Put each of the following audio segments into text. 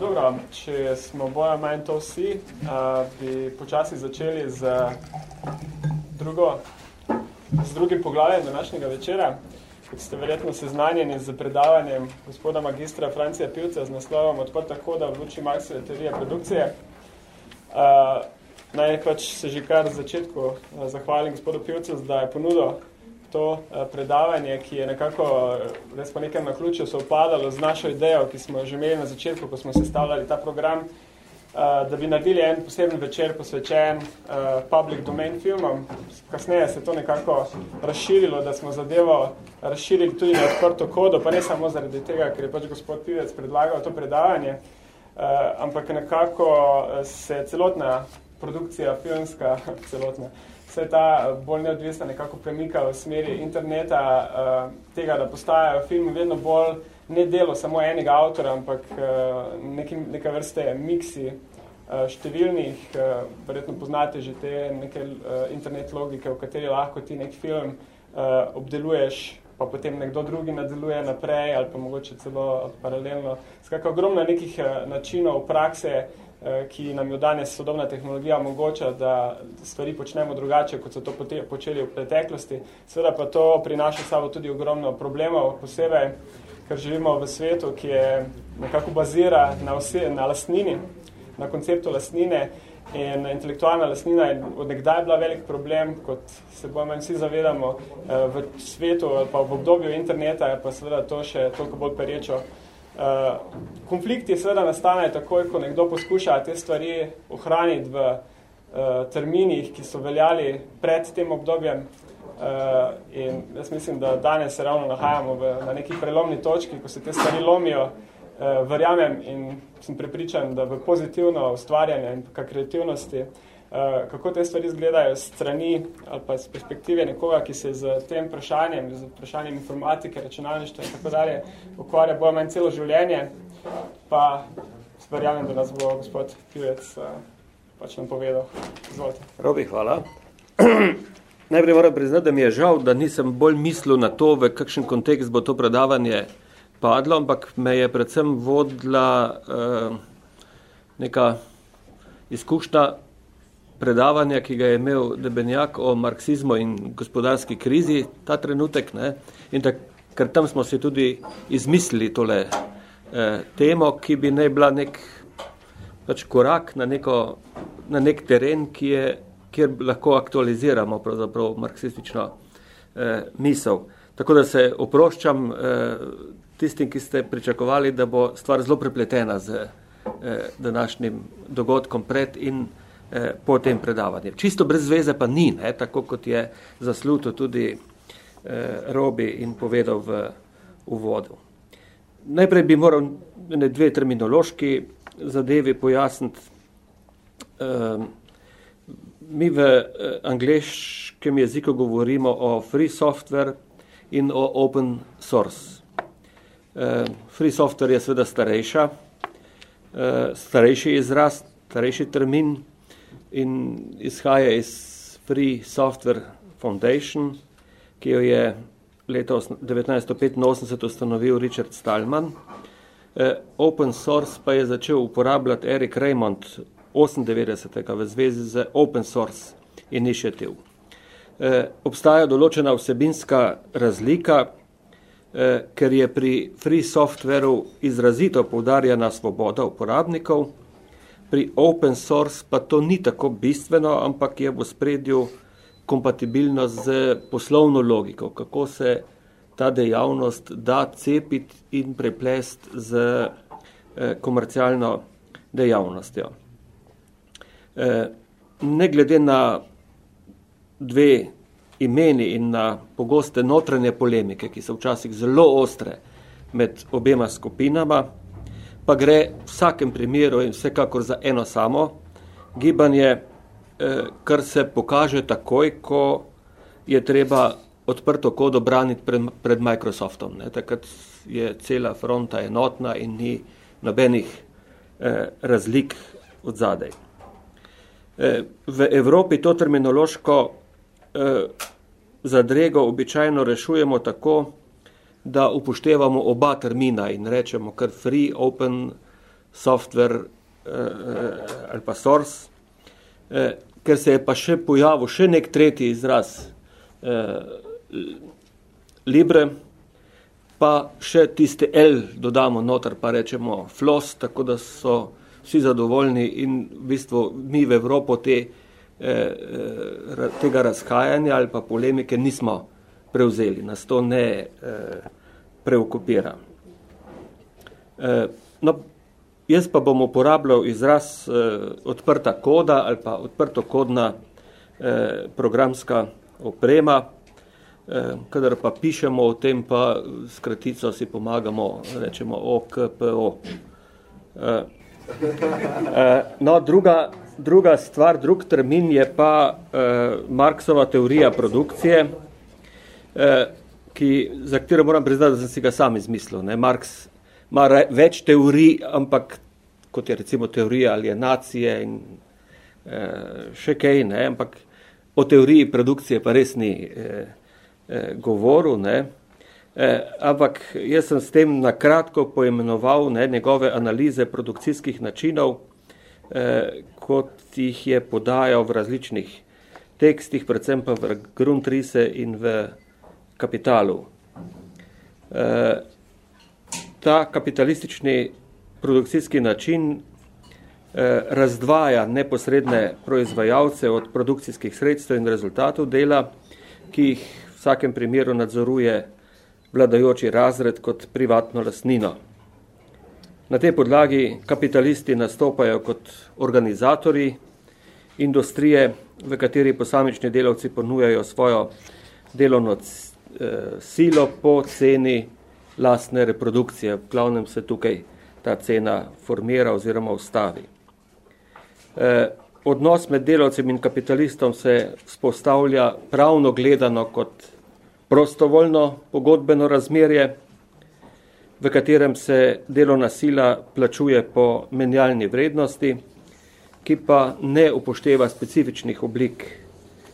dobro, če smo boja manj to vsi, uh, bi počasi začeli z, drugo, z drugim poglavjem današnjega večera. Kot ste verjetno seznanjeni z predavanjem gospoda magistra Francija Pivca z naslovom Odprta koda v luči Marksove teorije produkcije. Uh, naj pač se že kar v začetku uh, zahvalim gospodu Pivcu, da je ponudil to uh, predavanje, ki je nekako res po nekem naključju se upadalo z našo idejo, ki smo že imeli na začetku, ko smo sestavljali ta program, uh, da bi naredili en poseben večer posvečen public domain filmom. Kasneje se to nekako razširilo, da smo zadevo razširili tudi na odprto kodo, pa ne samo zaradi tega, ker je pač gospod Pivec predlagal to predavanje, ampak nekako se celotna produkcija filmska, celotna, se ta bolj neodvisna nekako premika v smeri interneta, uh, tega, da postajajo filmi vedno bolj ne delo samo enega avtora, ampak uh, neki, neka vrste miksi uh, številnih, uh, verjetno poznate že te neke uh, internet logike, v kateri lahko ti nek film uh, obdeluješ, pa potem nekdo drugi nadaljuje naprej ali pa mogoče celo paralelno. Skakaj, ogromno nekih uh, načinov prakse, ki nam jo danes sodobna tehnologija omogoča, da stvari počnemo drugače, kot so to počeli v preteklosti. Seveda pa to prinaša sabo tudi ogromno problemov, posebej ker živimo v svetu, ki je nekako bazira na, vse, na lastnini, na konceptu lastnine in intelektualna lastnina je od nekdaj bila velik problem, kot se bomo vsi zavedamo eh, v svetu ali pa v obdobju interneta, je pa seveda to še toliko bolj perečo. Eh, konflikti seveda nastanejo takoj, ko nekdo poskuša te stvari ohraniti v eh, terminih, ki so veljali pred tem obdobjem, Uh, in jaz mislim, da danes se ravno nahajamo v, na neki prelomni točki, ko se te stvari lomijo, uh, verjamem in sem prepričan, da v pozitivno ustvarjanje in kreativnosti, uh, kako te stvari izgledajo strani ali pa z perspektive nekoga, ki se z tem vprašanjem, z vprašanjem informatike, računalništva in tako dalje ukvarja bolj manj celo življenje, pa verjamem, da nas bo gospod Pivec uh, pač nam povedal. Izvolite. Robi, hvala. Najprej moram priznati, da mi je žal, da nisem bolj mislil na to, v kakšen kontekst bo to predavanje padlo, ampak me je predvsem vodila uh, neka izkušnja predavanja, ki ga je imel Debenjak o marksizmu in gospodarski krizi ta trenutek. Ne? In tak, ker tam smo si tudi izmislili tole uh, temo, ki bi ne bila nek pač korak na, neko, na nek teren, ki je kjer lahko aktualiziramo pravzaprav marksistično eh, misel. Tako da se oproščam eh, tistim, ki ste pričakovali, da bo stvar zelo prepletena z eh, današnjim dogodkom pred in eh, po tem predavanju. Čisto brez veze pa ni, ne, tako kot je zasluto tudi eh, Robi in povedal v uvodu. Najprej bi moral ne dve terminološki zadevi pojasniti. Eh, mi v eh, angliškem jeziku govorimo o free software in o open source. Eh, free software je seveda starejša, eh, starejši izraz, starejši termin in izhaja iz Free Software Foundation, ki jo je leta 1985 ustanovil Richard Stallman. Open source pa je začel uporabljati Eric Raymond 98. v zvezi z Open Source Initiative. E, obstaja določena vsebinska razlika, e, ker je pri free softwareu izrazito poudarjena svoboda uporabnikov, pri open source pa to ni tako bistveno, ampak je v spredju kompatibilnost z poslovno logiko, kako se ta dejavnost da cepiti in preplest z e, komercialno dejavnostjo. Eh, ne glede na dve imeni in na pogoste notranje polemike, ki so včasih zelo ostre med obema skupinama, pa gre v vsakem primeru in vsekakor za eno samo gibanje, eh, kar se pokaže takoj, ko je treba odprto kodo braniti pred, pred Microsoftom. Ne? Takrat je cela fronta enotna in ni nobenih eh, razlik od zadej. Eh, v Evropi to terminološko eh, zadrego običajno rešujemo tako, da upoštevamo oba termina in rečemo kar free open software uh, ali pa source, uh, ker se je pa še pojavil še nek tretji izraz uh, libre, pa še tiste L dodamo noter, pa rečemo flos, tako da so vsi zadovoljni in v bistvu mi v Evropo te, eh, tega razhajanja ali pa polemike nismo prevzeli, nas to ne eh, preokupira. Eh, no, Jaz pa bom uporabljal izraz eh, odprta koda ali pa odprto kodna eh, programska oprema, eh, kadar pa pišemo o tem, pa s kratico si pomagamo, rečemo OKPO. Eh, eh, no, druga, druga stvar, drug termin je pa eh, Marksova teorija produkcije, ki, za katero moram priznati, da sem si ga sam izmislil. Ne? Marks ima več teorij, ampak kot je recimo teorija alienacije in eh, še kaj, ne, ampak o teoriji produkcije pa res ni eh, eh, govoril, ne. Eh, ampak jaz sem s tem nakratko poimenoval ne, njegove analize produkcijskih načinov, eh, kot jih je podajal v različnih tekstih, predvsem pa v Grundrise in v kapitalu. Eh, ta kapitalistični produkcijski način eh, razdvaja neposredne proizvajalce od produkcijskih sredstev in rezultatov dela, ki jih v vsakem primeru nadzoruje vladajoči razred kot privatno lastnino. Na tej podlagi kapitalisti nastopajo kot organizatori industrije, v kateri posamični delavci ponujajo svojo delovno silo po ceni lastne reprodukcije. V glavnem se tukaj ta cena formira oziroma ustavi. Eh, odnos med delavcem in kapitalistom se spostavlja pravno gledano kot prostovoljno pogodbeno razmerje, v katerem se delovna sila plačuje po menjalni vrednosti, ki pa ne upošteva specifičnih oblik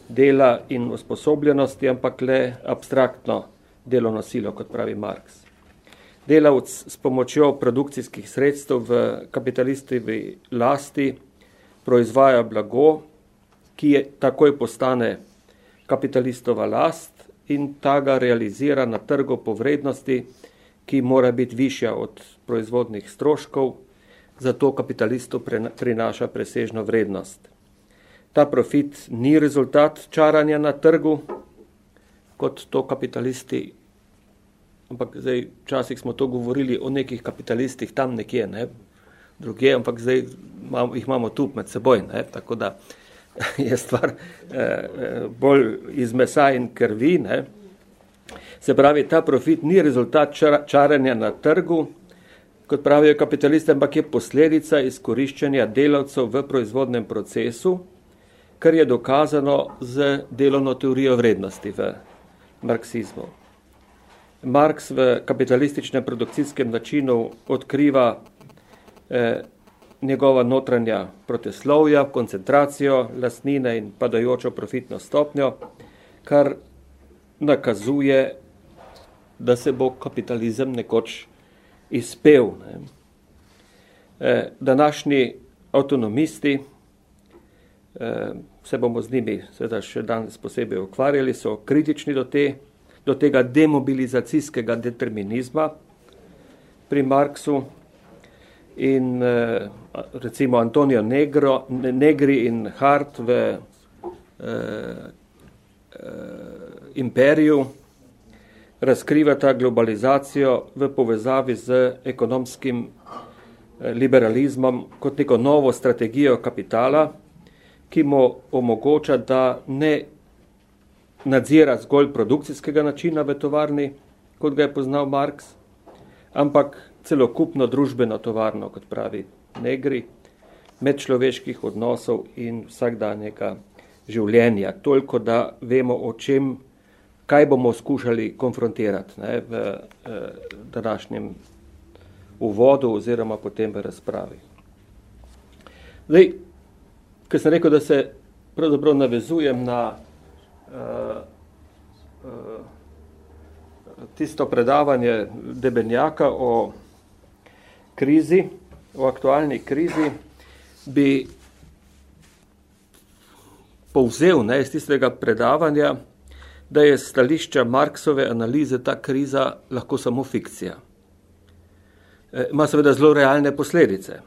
dela in usposobljenosti, ampak le abstraktno delovno silo, kot pravi Marks delavc s pomočjo produkcijskih sredstev v kapitalistivi lasti proizvaja blago, ki je takoj postane kapitalistova last in ta ga realizira na trgu po vrednosti, ki mora biti višja od proizvodnih stroškov, zato kapitalistu prinaša presežno vrednost. Ta profit ni rezultat čaranja na trgu, kot to kapitalisti ampak zdaj včasih smo to govorili o nekih kapitalistih tam nekje, ne, druge, ampak zdaj imamo, jih imamo tu med seboj, ne, tako da je stvar eh, eh, bolj iz mesa in krvi, ne. Se pravi, ta profit ni rezultat čar, čaranja na trgu, kot pravijo kapitalisti, ampak je posledica izkoriščanja delavcev v proizvodnem procesu, kar je dokazano z delovno teorijo vrednosti v marksizmu. Marks v kapitalističnem produkcijskem načinu odkriva eh, njegova notranja proteslovja, koncentracijo lastnine in padajočo profitno stopnjo, kar nakazuje, da se bo kapitalizem nekoč izpel. Ne. Eh, današnji avtonomisti, eh, se bomo z njimi seveda še danes posebej ukvarjali, so kritični do te do tega demobilizacijskega determinizma pri Marksu in eh, recimo Antonio Negro, Negri in Hart v eh, eh, imperiju razkrivata globalizacijo v povezavi z ekonomskim eh, liberalizmom kot neko novo strategijo kapitala, ki mu omogoča, da ne nadzira zgolj produkcijskega načina v tovarni, kot ga je poznal Marx, ampak celokupno družbeno tovarno, kot pravi negri, medčloveških odnosov in vsakdanjega življenja. Toliko, da vemo, o čem, kaj bomo skušali konfrontirati ne, v eh, današnjem uvodu oziroma potem v razpravi. Zdaj, ker sem rekel, da se pravzaprav navezujem na uh, uh, tisto predavanje Debenjaka o krizi, o aktualni krizi, bi povzel ne, iz tistega predavanja, da je stališča Marksove analize ta kriza lahko samo fikcija. E, ima seveda zelo realne posledice,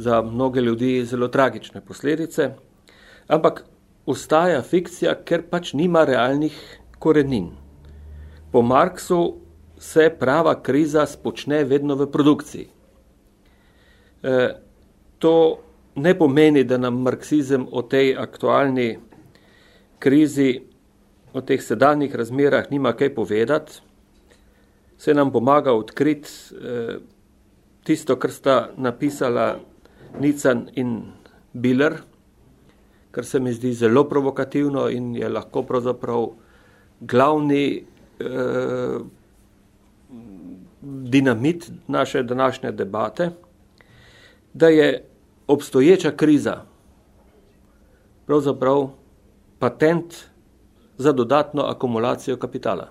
za mnoge ljudi zelo tragične posledice, ampak ostaja fikcija, ker pač nima realnih korenin. Po Marksu se prava kriza spočne vedno v produkciji. E, to ne pomeni, da nam marksizem o tej aktualni krizi, o teh sedanjih razmerah nima kaj povedati, se nam pomaga odkriti eh, tisto, kar sta napisala Nican in Biller, kar se mi zdi zelo provokativno in je lahko pravzaprav glavni eh, dinamit naše današnje debate, da je obstoječa kriza pravzaprav patent za dodatno akumulacijo kapitala.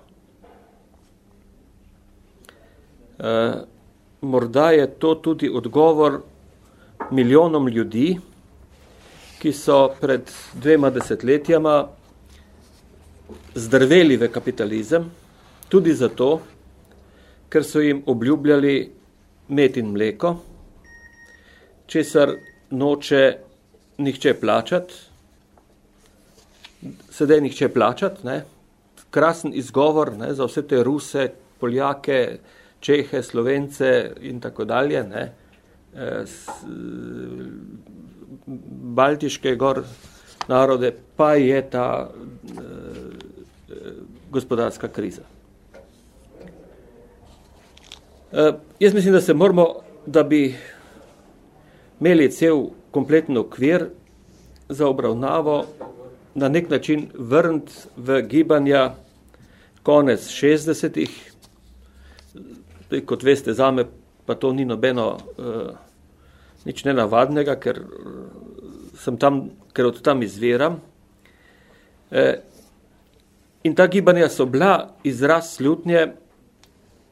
E, morda je to tudi odgovor milijonom ljudi, ki so pred dvema desetletjama zdrveli v kapitalizem, tudi zato, ker so jim obljubljali met in mleko, česar noče nihče plačati, sedaj nihče plačati, ne? krasen izgovor ne, za vse te Ruse, Poljake, Čehe, Slovence in tako dalje, ne? E, s, Baltiške gor narode, pa je ta e, gospodarska kriza. E, jaz mislim, da se moramo, da bi imeli cel kompleten okvir za obravnavo, na nek način vrniti v gibanja konec 60-ih. Kot veste, zame pa to ni nobeno uh, nič nenavadnega, ker sem tam, ker od tam izviram. E, in ta gibanja so bila izraz slutnje,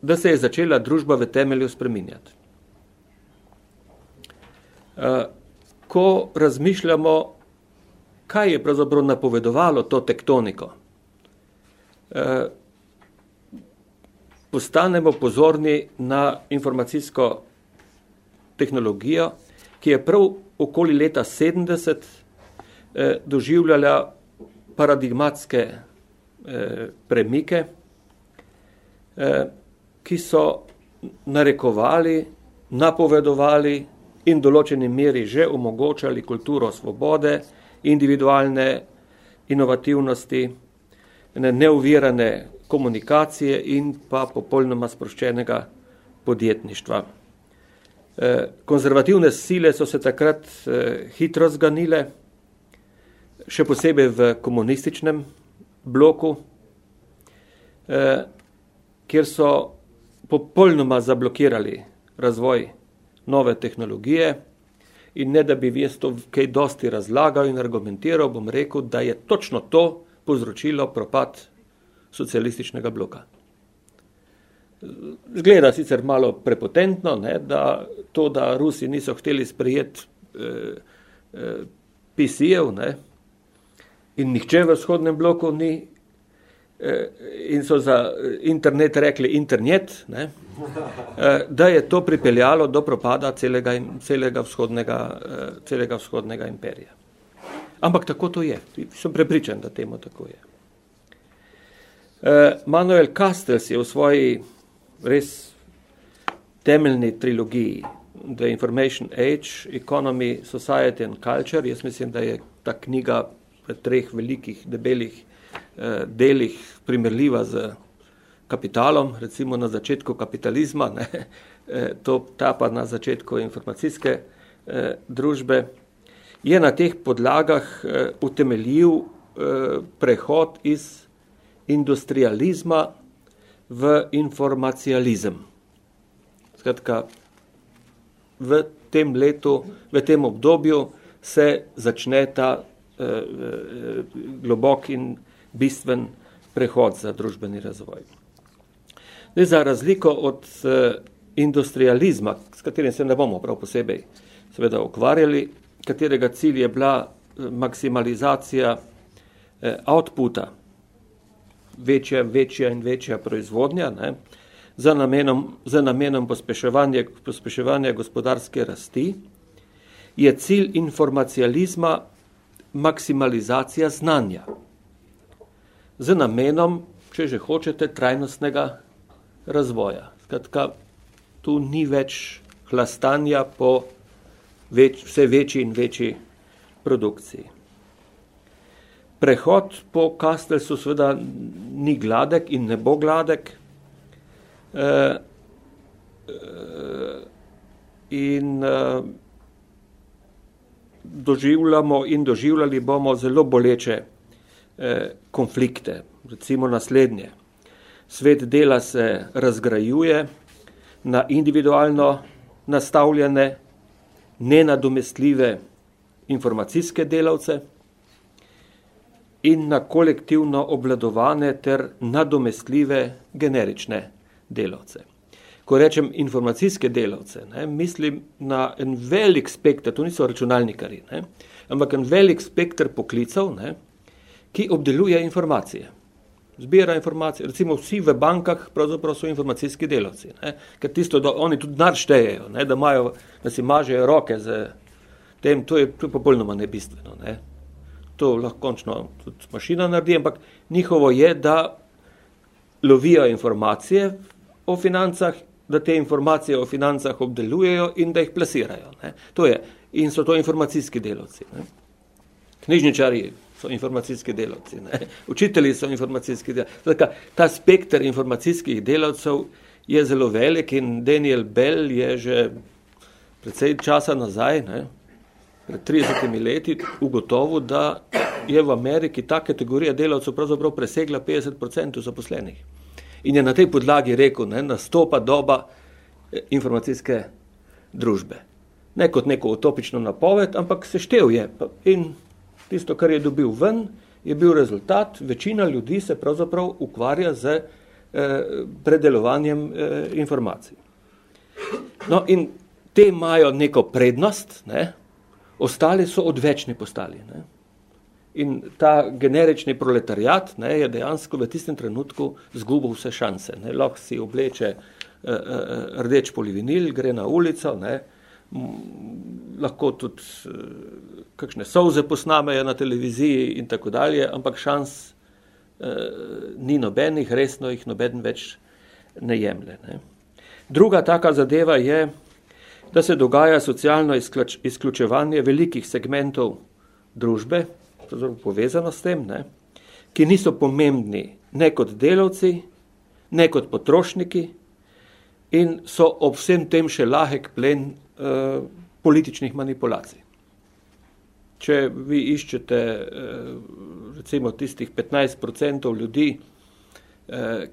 da se je začela družba v temelju spreminjati. Eh, ko razmišljamo, kaj je pravzaprav napovedovalo to tektoniko, eh, postanemo pozorni na informacijsko tehnologijo, ki je prav okoli leta 70 eh, doživljala paradigmatske premike, ki so narekovali, napovedovali in določeni meri že omogočali kulturo svobode, individualne inovativnosti, neuvirane komunikacije in pa popolnoma sproščenega podjetništva. Eh, konzervativne sile so se takrat eh, hitro zganile, še posebej v komunističnem bloku, eh, kjer so popolnoma zablokirali razvoj nove tehnologije in ne da bi jaz to kaj dosti razlagal in argumentiral, bom rekel, da je točno to povzročilo propad socialističnega bloka. Zgleda sicer malo prepotentno, ne, da to, da Rusi niso hteli sprejeti eh, eh, PC-jev in nihče v vzhodnem bloku ni Eh, in so za internet rekli internet, ne, eh, da je to pripeljalo do propada celega, celega, vzhodnega, eh, celega vzhodnega imperija. Ampak tako to je. Sem prepričan, da temu tako je. Manuel Castells je v svoji res temeljni trilogiji The Information Age, Economy, Society and Culture, jaz mislim, da je ta knjiga v treh velikih, debelih Eh, delih primerljiva z kapitalom, recimo na začetku kapitalizma, ne, eh, to ta pa na začetku informacijske eh, družbe, je na teh podlagah utemeljil prehod iz industrializma v informacializem. Skratka, v tem letu, v tem obdobju se začne ta globok in bistven prehod za družbeni razvoj. Ne, za razliko od uh, industrializma, s katerim se ne bomo prav posebej seveda ukvarjali, katerega cilj je bila eh, maksimalizacija eh, outputa, večja, večja in večja proizvodnja, ne, za namenom, za namenom pospeševanja, pospeševanja gospodarske rasti, je cilj informacializma maksimalizacija znanja. Z namenom, če že hočete, trajnostnega razvoja. Skratka, tu ni več hlastanja po več, vse večji in večji produkciji. Prehod po Kastelsu seveda ni gladek in ne bo gladek. E, e, in e, doživljamo in doživljali bomo zelo boleče e, konflikte. Recimo naslednje. Svet dela se razgrajuje na individualno nastavljene, nenadomestljive informacijske delavce in na kolektivno obladovane ter nadomestljive generične delavce. Ko rečem informacijske delavce, ne, mislim na en velik spektr, to niso računalnikari, ne, ampak en velik spektr poklicev, ne, ki obdeluje informacije zbira informacije. Recimo vsi v bankah pravzaprav so informacijski delavci, ne? ker tisto, da oni tudi denar štejejo, ne? da, imajo, da si mažejo roke z tem, to je popolnoma nebistveno. Ne? To lahko končno tudi mašina naredi, ampak njihovo je, da lovijo informacije o financah, da te informacije o financah obdelujejo in da jih plasirajo. Ne? To je. In so to informacijski delavci. Ne? Knjižničari so informacijski delavci, ne? učitelji so informacijski delavci. Zdaj, ta spektr informacijskih delavcev je zelo velik in Daniel Bell je že precej časa nazaj, ne? Pred 30 leti, ugotovil, da je v Ameriki ta kategorija delavcev pravzaprav presegla 50% zaposlenih. In je na tej podlagi rekel, ne, nastopa doba eh, informacijske družbe. Ne kot neko utopično napoved, ampak se štev je. In tisto, kar je dobil ven, je bil rezultat, večina ljudi se pravzaprav ukvarja z eh, predelovanjem eh, informacij. No in te imajo neko prednost, ne? Ostali so odvečni postali. Ne? In ta generični proletariat ne, je dejansko v tistem trenutku zgubil vse šanse. Ne? Lahko si obleče eh, eh, rdeč polivinil, gre na ulico, ne? lahko tudi eh, kakšne solze posnamejo na televiziji in tako dalje, ampak šans eh, ni nobenih, resno jih noben več ne jemlje. Ne. Druga taka zadeva je, da se dogaja socialno izključ, izključevanje velikih segmentov družbe, povezano s tem, ne, ki niso pomembni ne kot delavci, ne kot potrošniki in so ob vsem tem še lahek plen eh, političnih manipulacij. Če vi iščete eh, recimo tistih 15% ljudi,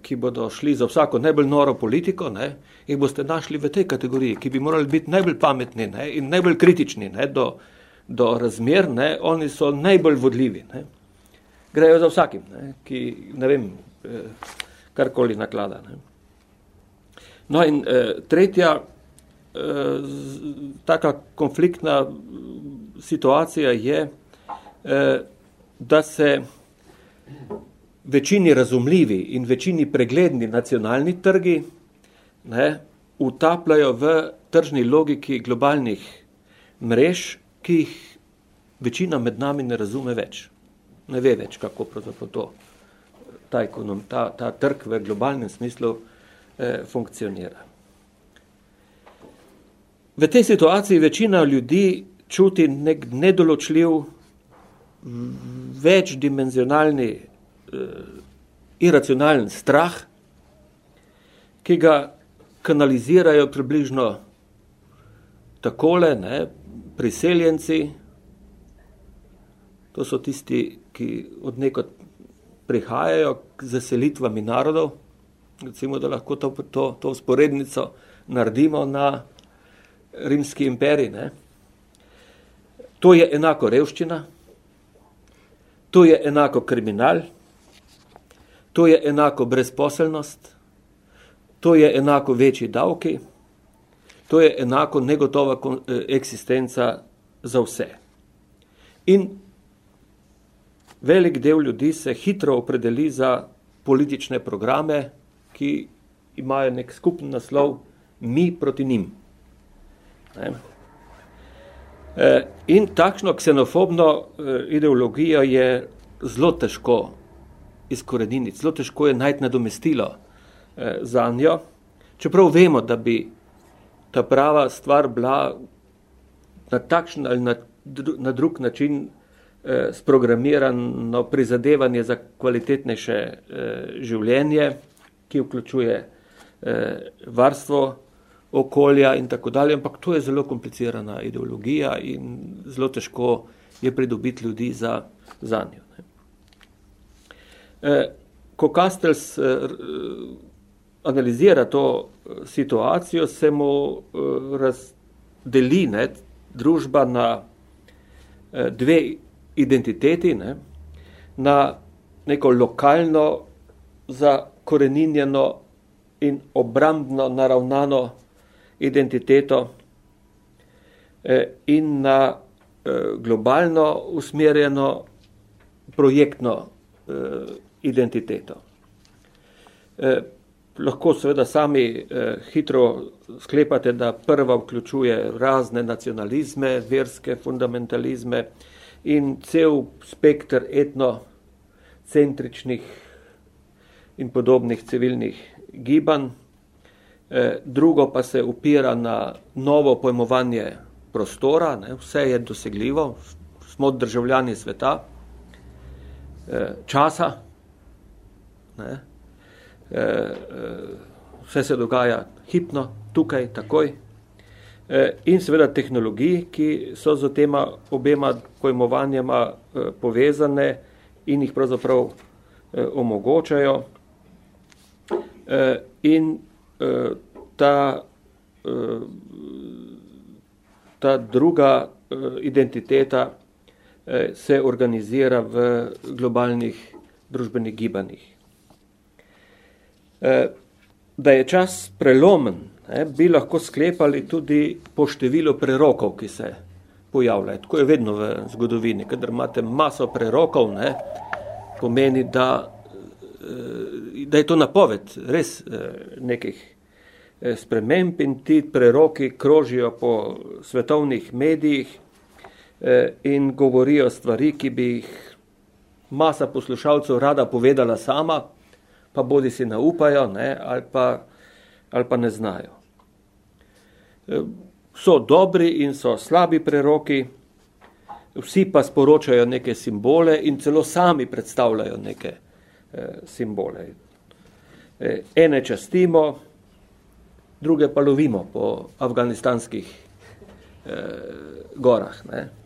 ki bodo šli za vsako najbolj noro politiko, ne, jih boste našli v tej kategoriji, ki bi morali biti najbolj pametni ne, in najbolj kritični ne, do, do razmer, ne, oni so najbolj vodljivi. Ne. Grejo za vsakim, ne, ki ne vem, eh, karkoli naklada. Ne. No in eh, tretja eh, taka konfliktna situacija je, eh, da se večini razumljivi in večini pregledni nacionalni trgi ne, utapljajo v tržni logiki globalnih mrež, ki jih večina med nami ne razume več. Ne ve več, kako pravzaprav to, ta, ekonom, ta, ta trg v globalnem smislu eh, funkcionira. V tej situaciji večina ljudi čuti nek nedoločljiv, večdimenzionalni, iracionalen strah, ki ga kanalizirajo približno takole, ne, priseljenci, to so tisti, ki od nekod prihajajo k zaselitvami narodov, recimo, da lahko to, to, to sporednico naredimo na rimski imperij, ne, To je enako revščina, to je enako kriminal, to je enako brezposelnost, to je enako večji davki, to je enako negotova eksistenca za vse. In velik del ljudi se hitro opredeli za politične programe, ki imajo nek skupen naslov mi proti njim. Ne? E, in takšno ksenofobno e, ideologijo je zelo težko izkoreniti, zelo težko je najti nadomestilo e, za njo, čeprav vemo, da bi ta prava stvar bila na takšen ali na, na drug način eh, sprogramirano prizadevanje za kvalitetnejše eh, življenje, ki vključuje eh, varstvo okolja in tako dalje, ampak to je zelo komplicirana ideologija in zelo težko je pridobiti ljudi za, za njo. Eh, ko Kastels eh, analizira to eh, situacijo, se mu eh, razdeli ne, družba na eh, dve identiteti, ne, na neko lokalno zakoreninjeno in obrambno naravnano identiteto in na globalno usmerjeno projektno identiteto lahko seveda sami eh, hitro sklepate, da prva vključuje razne nacionalizme, verske fundamentalizme in cel spektr etnocentričnih in podobnih civilnih gibanj. Eh, drugo pa se upira na novo pojmovanje prostora, ne, vse je dosegljivo, smo državljani sveta, eh, časa, ne, Eh, eh, vse se dogaja hipno, tukaj, takoj. Eh, in seveda tehnologiji, ki so z tema obema pojmovanjama povezane in jih pravzaprav omogočajo. In ta, ta druga identiteta se organizira v globalnih družbenih gibanjih. Eh, da je čas prelomen, ne, bi lahko sklepali tudi po številu prerokov, ki se pojavljajo. Tako je vedno v zgodovini, kadar imate maso prerokov, ne, pomeni, da, eh, da je to napoved res eh, nekih sprememb in ti preroki krožijo po svetovnih medijih in govorijo stvari, ki bi jih masa poslušalcev rada povedala sama, pa bodi si naupajo ne, ali, pa, ali pa ne znajo. E, so dobri in so slabi preroki, vsi pa sporočajo neke simbole in celo sami predstavljajo neke eh, simbole. E, ene častimo, druge pa lovimo po afganistanskih eh, gorah. Ne.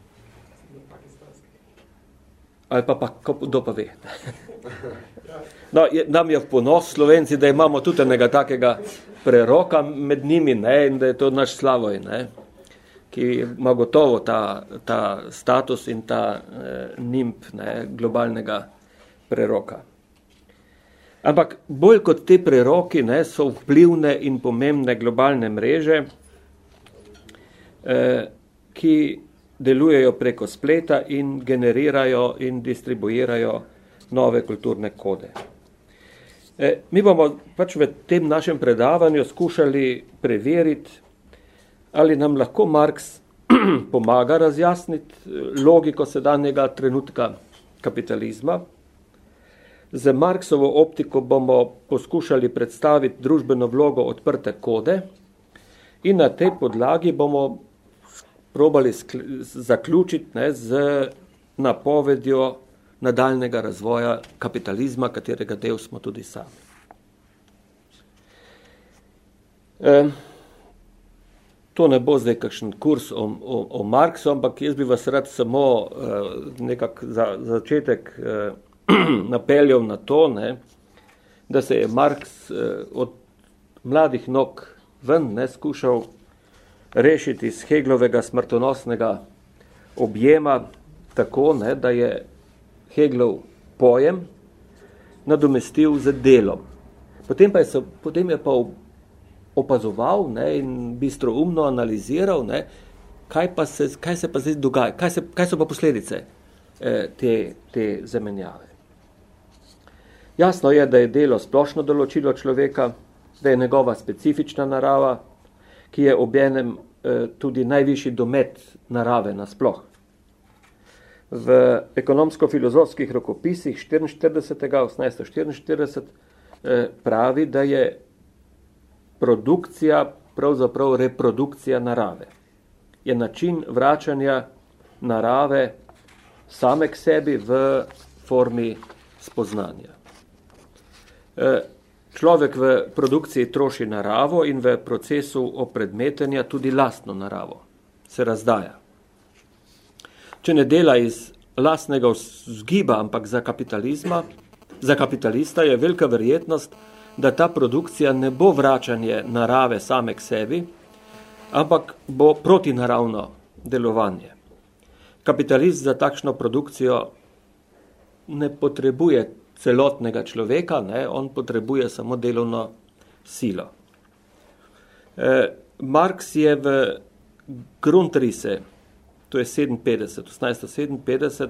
Ali pa pa, kdo pa ve. No, je, nam je v ponos Slovenci, da imamo tudi enega takega preroka med njimi ne, in da je to naš slavoj, ne, ki ima gotovo ta, ta status in ta eh, nimb ne, globalnega preroka. Ampak bolj kot te preroki ne, so vplivne in pomembne globalne mreže, eh, ki delujejo preko spleta in generirajo in distribuirajo nove kulturne kode. E, mi bomo pač v tem našem predavanju skušali preveriti, ali nam lahko Marx pomaga razjasniti e, logiko sedanjega trenutka kapitalizma. Z Marksovo optiko bomo poskušali predstaviti družbeno vlogo odprte kode in na tej podlagi bomo probali zaključiti ne, z napovedjo nadaljnega razvoja kapitalizma, katerega del smo tudi sami. E, to ne bo zdaj kakšen kurs o, o, o Marksu, ampak jaz bi vas rad samo e, nekak za, za začetek e, napeljal na to, ne, da se je Marks e, od mladih nog ven ne, skušal rešiti iz Heglovega smrtonosnega objema tako, ne, da je Heglov pojem nadomestil z delom. Potem, pa je, so, potem je pa opazoval ne, in bistro umno analiziral, ne, kaj, pa se, kaj se pa zdaj dogaja, kaj, se, kaj so pa posledice eh, te, te zamenjave. Jasno je, da je delo splošno določilo človeka, da je njegova specifična narava, ki je objenem eh, tudi najvišji domet narave nasploh. V ekonomsko-filozofskih rokopisih 44. 1844 eh, pravi, da je produkcija pravzaprav reprodukcija narave. Je način vračanja narave same k sebi v formi spoznanja. Človek v produkciji troši naravo in v procesu opredmetenja tudi lastno naravo. Se razdaja. Če ne dela iz lastnega vzgiba, ampak za kapitalizma, za kapitalista je velika verjetnost, da ta produkcija ne bo vračanje narave same k sebi, ampak bo protinaravno delovanje. Kapitalist za takšno produkcijo ne potrebuje celotnega človeka, ne, on potrebuje samo delovno silo. E, Marx je v Grundrisse, to je 57, 1857,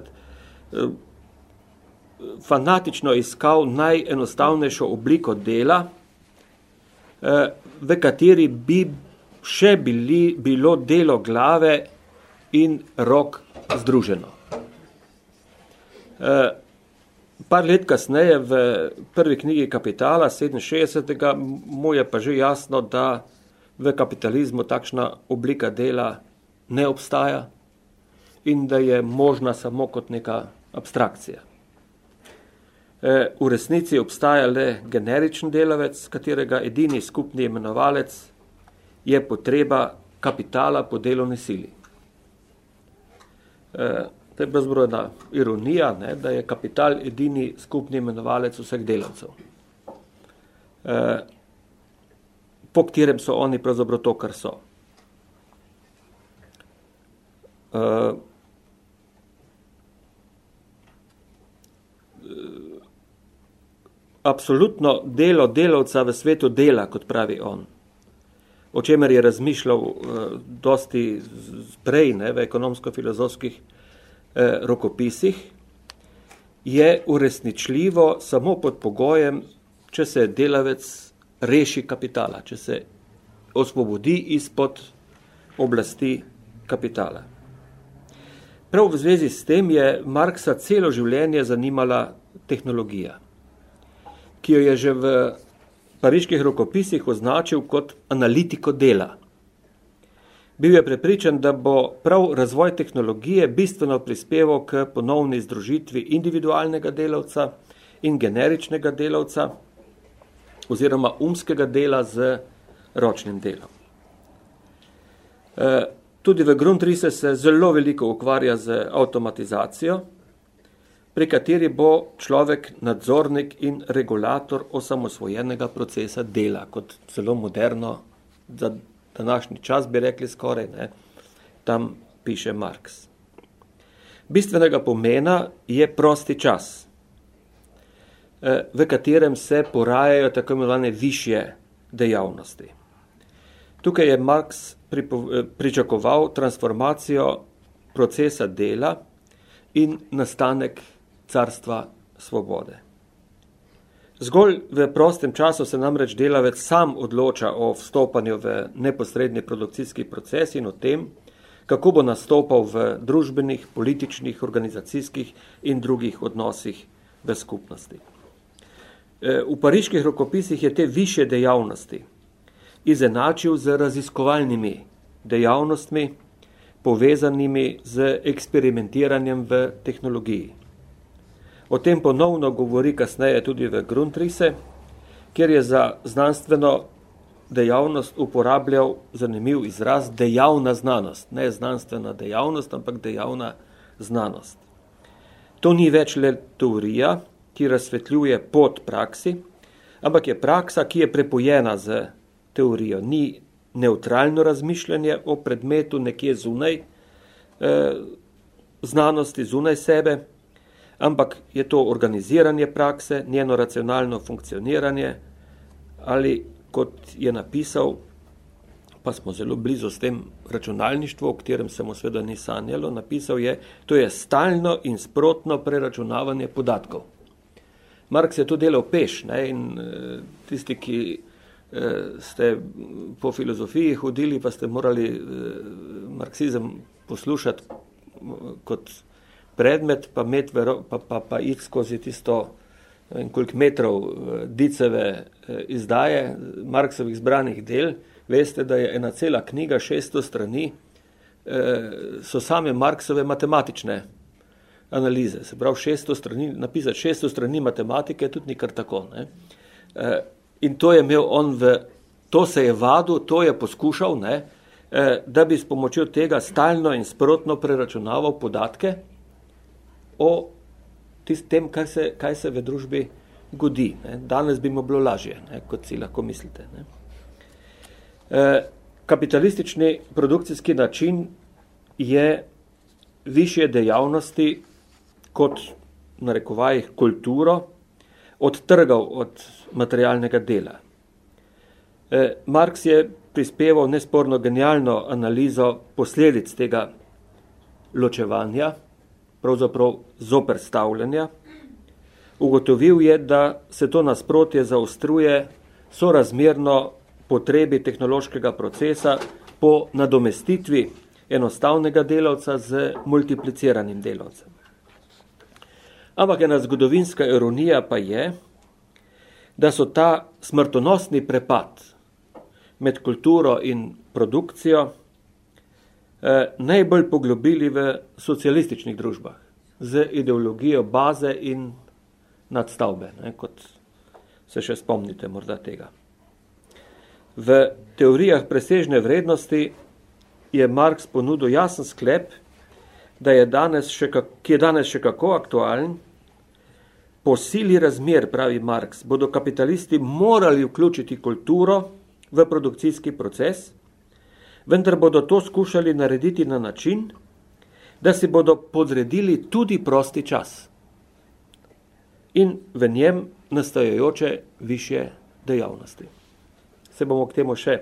e, fanatično iskal najenostavnejšo obliko dela, e, v kateri bi še bili, bilo delo glave in rok združeno. E, Par let kasneje v prvi knjigi Kapitala, 67. mu je pa že jasno, da v kapitalizmu takšna oblika dela ne obstaja in da je možna samo kot neka abstrakcija. E, v resnici obstaja le generičen delavec, katerega edini skupni imenovalec je potreba kapitala po delovni sili. To je ena ironija, ne, da je kapital edini skupni imenovalec vseh delavcev, e, po katerem so oni pravzaprav to, kar so. E, absolutno delo delavca v svetu dela, kot pravi on, o čemer je razmišljal e, dosti prej ne, v ekonomsko-filozofskih eh, rokopisih, je uresničljivo samo pod pogojem, če se delavec reši kapitala, če se osvobodi izpod oblasti kapitala. Prav v zvezi s tem je Marksa celo življenje zanimala tehnologija, ki jo je že v pariških rokopisih označil kot analitiko dela. Bil je prepričan, da bo prav razvoj tehnologije bistveno prispeval k ponovni združitvi individualnega delavca in generičnega delavca oziroma umskega dela z ročnim delom. E, tudi v Grundrisse se zelo veliko ukvarja z avtomatizacijo, pri kateri bo človek nadzornik in regulator osamosvojenega procesa dela, kot zelo moderno za današnji čas bi rekli skoraj, ne, tam piše Marx. Bistvenega pomena je prosti čas, eh, v katerem se porajajo tako imenovane višje dejavnosti. Tukaj je Marx eh, pričakoval transformacijo procesa dela in nastanek carstva svobode. Zgolj v prostem času se namreč delavec sam odloča o vstopanju v neposredni produkcijski proces in o tem, kako bo nastopal v družbenih, političnih, organizacijskih in drugih odnosih v skupnosti. E, v pariških rokopisih je te više dejavnosti izenačil z raziskovalnimi dejavnostmi, povezanimi z eksperimentiranjem v tehnologiji. O tem ponovno govori kasneje tudi v Grundrisse, kjer je za znanstveno dejavnost uporabljal zanimiv izraz dejavna znanost. Ne znanstvena dejavnost, ampak dejavna znanost. To ni več le teorija, ki razsvetljuje pot praksi, ampak je praksa, ki je prepojena z teorijo. Ni neutralno razmišljanje o predmetu nekje zunaj eh, znanosti, zunaj sebe, ampak je to organiziranje prakse, njeno racionalno funkcioniranje ali kot je napisal, pa smo zelo blizu s tem računalništvu, o katerem se mu seveda ni sanjalo, napisal je, to je stalno in sprotno preračunavanje podatkov. Marks je to delal peš ne, in uh, tisti, ki uh, ste po filozofiji hodili, pa ste morali uh, marksizem poslušati kot predmet, pa, met pa, pa, pa iti skozi tisto koliko metrov diceve izdaje Marksovih zbranih del, Veste, da je ena cela knjiga, 600 strani, eh, so same Marksove matematične analize. Se pravi, 600 strani, napisati 600 strani matematike, tudi ni kar tako. Ne? Eh, in to je imel on v, to se je vadil, to je poskušal, ne? Eh, da bi s pomočjo tega stalno in sprotno preračunaval podatke o tistem, kaj se, kaj se v družbi godi. Ne? Danes bi mu bilo lažje, ne? kot si lahko mislite. Ne? Eh, kapitalistični produkcijski način je više dejavnosti kot na rekovajih kulturo odtrgal od materialnega dela. Eh, Marks je prispeval nesporno genialno analizo posledic tega ločevanja, pravzaprav zoprstavljanja. Ugotovil je, da se to nasprotje zaostruje sorazmerno potrebi tehnološkega procesa po nadomestitvi enostavnega delavca z multipliciranim delavcem. Ampak ena zgodovinska ironija pa je, da so ta smrtonosni prepad med kulturo in produkcijo najbolj poglobili v socialističnih družbah z ideologijo baze in nadstavbe, ne, kot se še spomnite morda tega. V teorijah presežne vrednosti je Marx ponudil jasen sklep, da je danes še, ki je danes še kako aktualen. Po sili razmer, pravi Marx, bodo kapitalisti morali vključiti kulturo v produkcijski proces, vendar bodo to skušali narediti na način, da si bodo podredili tudi prosti čas in v njem nastajajoče više dejavnosti se bomo k temu še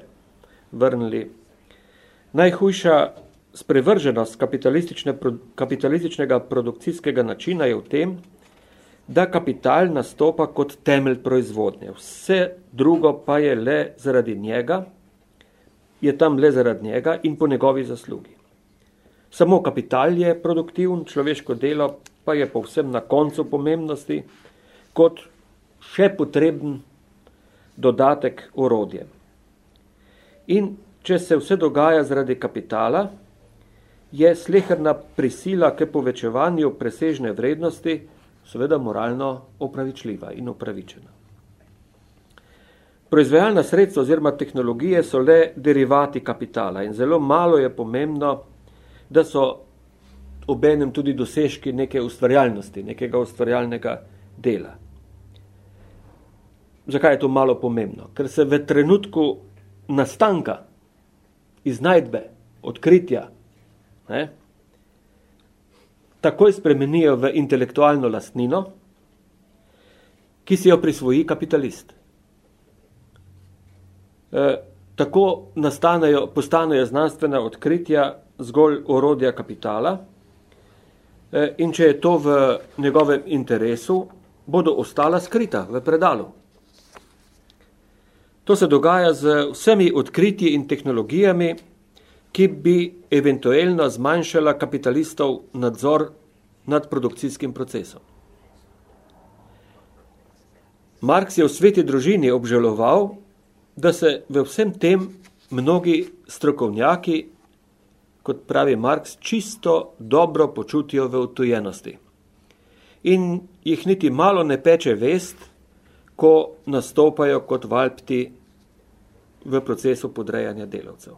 vrnili. Najhujša sprevrženost kapitalistične, kapitalističnega produkcijskega načina je v tem, da kapital nastopa kot temelj proizvodnje. Vse drugo pa je le zaradi njega, je tam le zaradi njega in po njegovi zaslugi. Samo kapital je produktivn, človeško delo pa je povsem na koncu pomembnosti kot še potreben dodatek orodje. In če se vse dogaja zaradi kapitala, je sleherna prisila k povečevanju presežne vrednosti seveda moralno opravičljiva in opravičena. Proizvajalna sredstva oziroma tehnologije so le derivati kapitala in zelo malo je pomembno, da so obenem tudi dosežki neke ustvarjalnosti, nekega ustvarjalnega dela. Zakaj je to malo pomembno? Ker se v trenutku nastanka, iznajdbe, odkritja, ne, takoj spremenijo v intelektualno lastnino, ki si jo prisvoji kapitalist. E, tako nastanejo, postanejo znanstvena odkritja zgolj orodja kapitala e, in če je to v njegovem interesu, bodo ostala skrita v predalu. To se dogaja z vsemi odkritji in tehnologijami, ki bi eventualno zmanjšala kapitalistov nadzor nad produkcijskim procesom. Marks je v sveti družini obžaloval, da se v vsem tem mnogi strokovnjaki, kot pravi Marks, čisto dobro počutijo v utojenosti. In jih niti malo ne peče vest, ko nastopajo kot valpti v procesu podrejanja delavcev.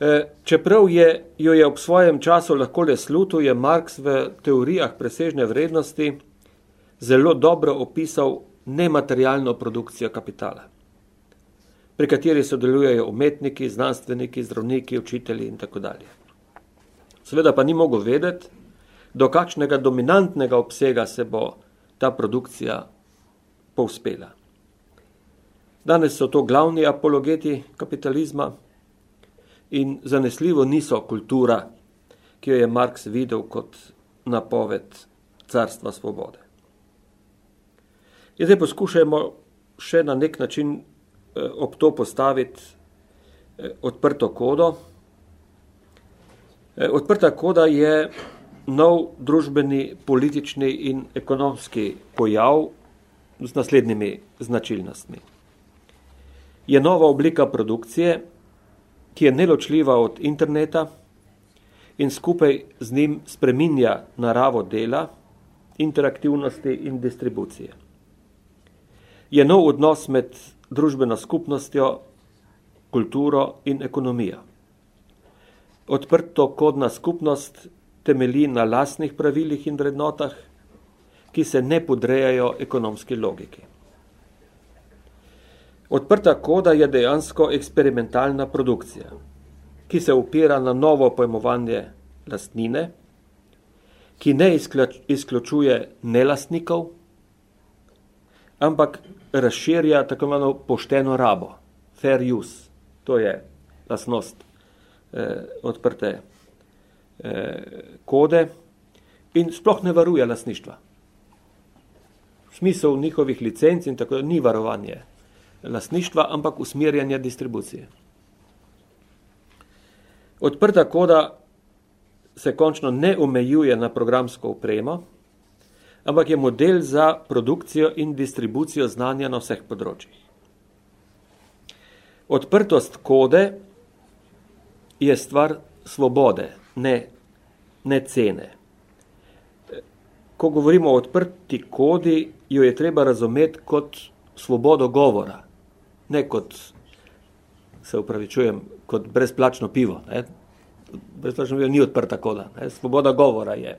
E, čeprav je, jo je ob svojem času lahko le sluto, je Marx v teorijah presežne vrednosti zelo dobro opisal nematerialno produkcijo kapitala, pri kateri sodelujejo umetniki, znanstveniki, zdravniki, učitelji in tako dalje. Seveda pa ni mogel vedeti, do kakšnega dominantnega obsega se bo ta produkcija povspela. Danes so to glavni apologeti kapitalizma in zanesljivo niso kultura, ki jo je Marx videl kot napoved carstva svobode. In zdaj poskušajmo še na nek način eh, ob to postaviti eh, odprto kodo. Eh, odprta koda je nov družbeni, politični in ekonomski pojav z naslednjimi značilnostmi. Je nova oblika produkcije, ki je neločljiva od interneta in skupaj z njim spreminja naravo dela, interaktivnosti in distribucije. Je nov odnos med družbeno skupnostjo, kulturo in ekonomijo. Odprto kodna skupnost temelji na lasnih pravilih in vrednotah, ki se ne podrejajo ekonomski logiki. Odprta koda je dejansko eksperimentalna produkcija, ki se upira na novo pojmovanje lastnine, ki ne izključuje nelastnikov, ampak razširja tako imeno pošteno rabo, fair use, to je lastnost eh, odprte eh, kode in sploh ne varuje lastništva. Smisel njihovih licenc in tako ni varovanje lastništva, ampak usmerjanje distribucije. Odprta koda se končno ne omejuje na programsko opremo, ampak je model za produkcijo in distribucijo znanja na vseh področjih. Odprtost kode je stvar svobode, ne, ne cene. Ko govorimo o odprti kodi, jo je treba razumeti kot svobodo govora, ne kot, se upravičujem, kot brezplačno pivo. Ne. Brezplačno pivo ni odprta koda. Ne. Svoboda govora je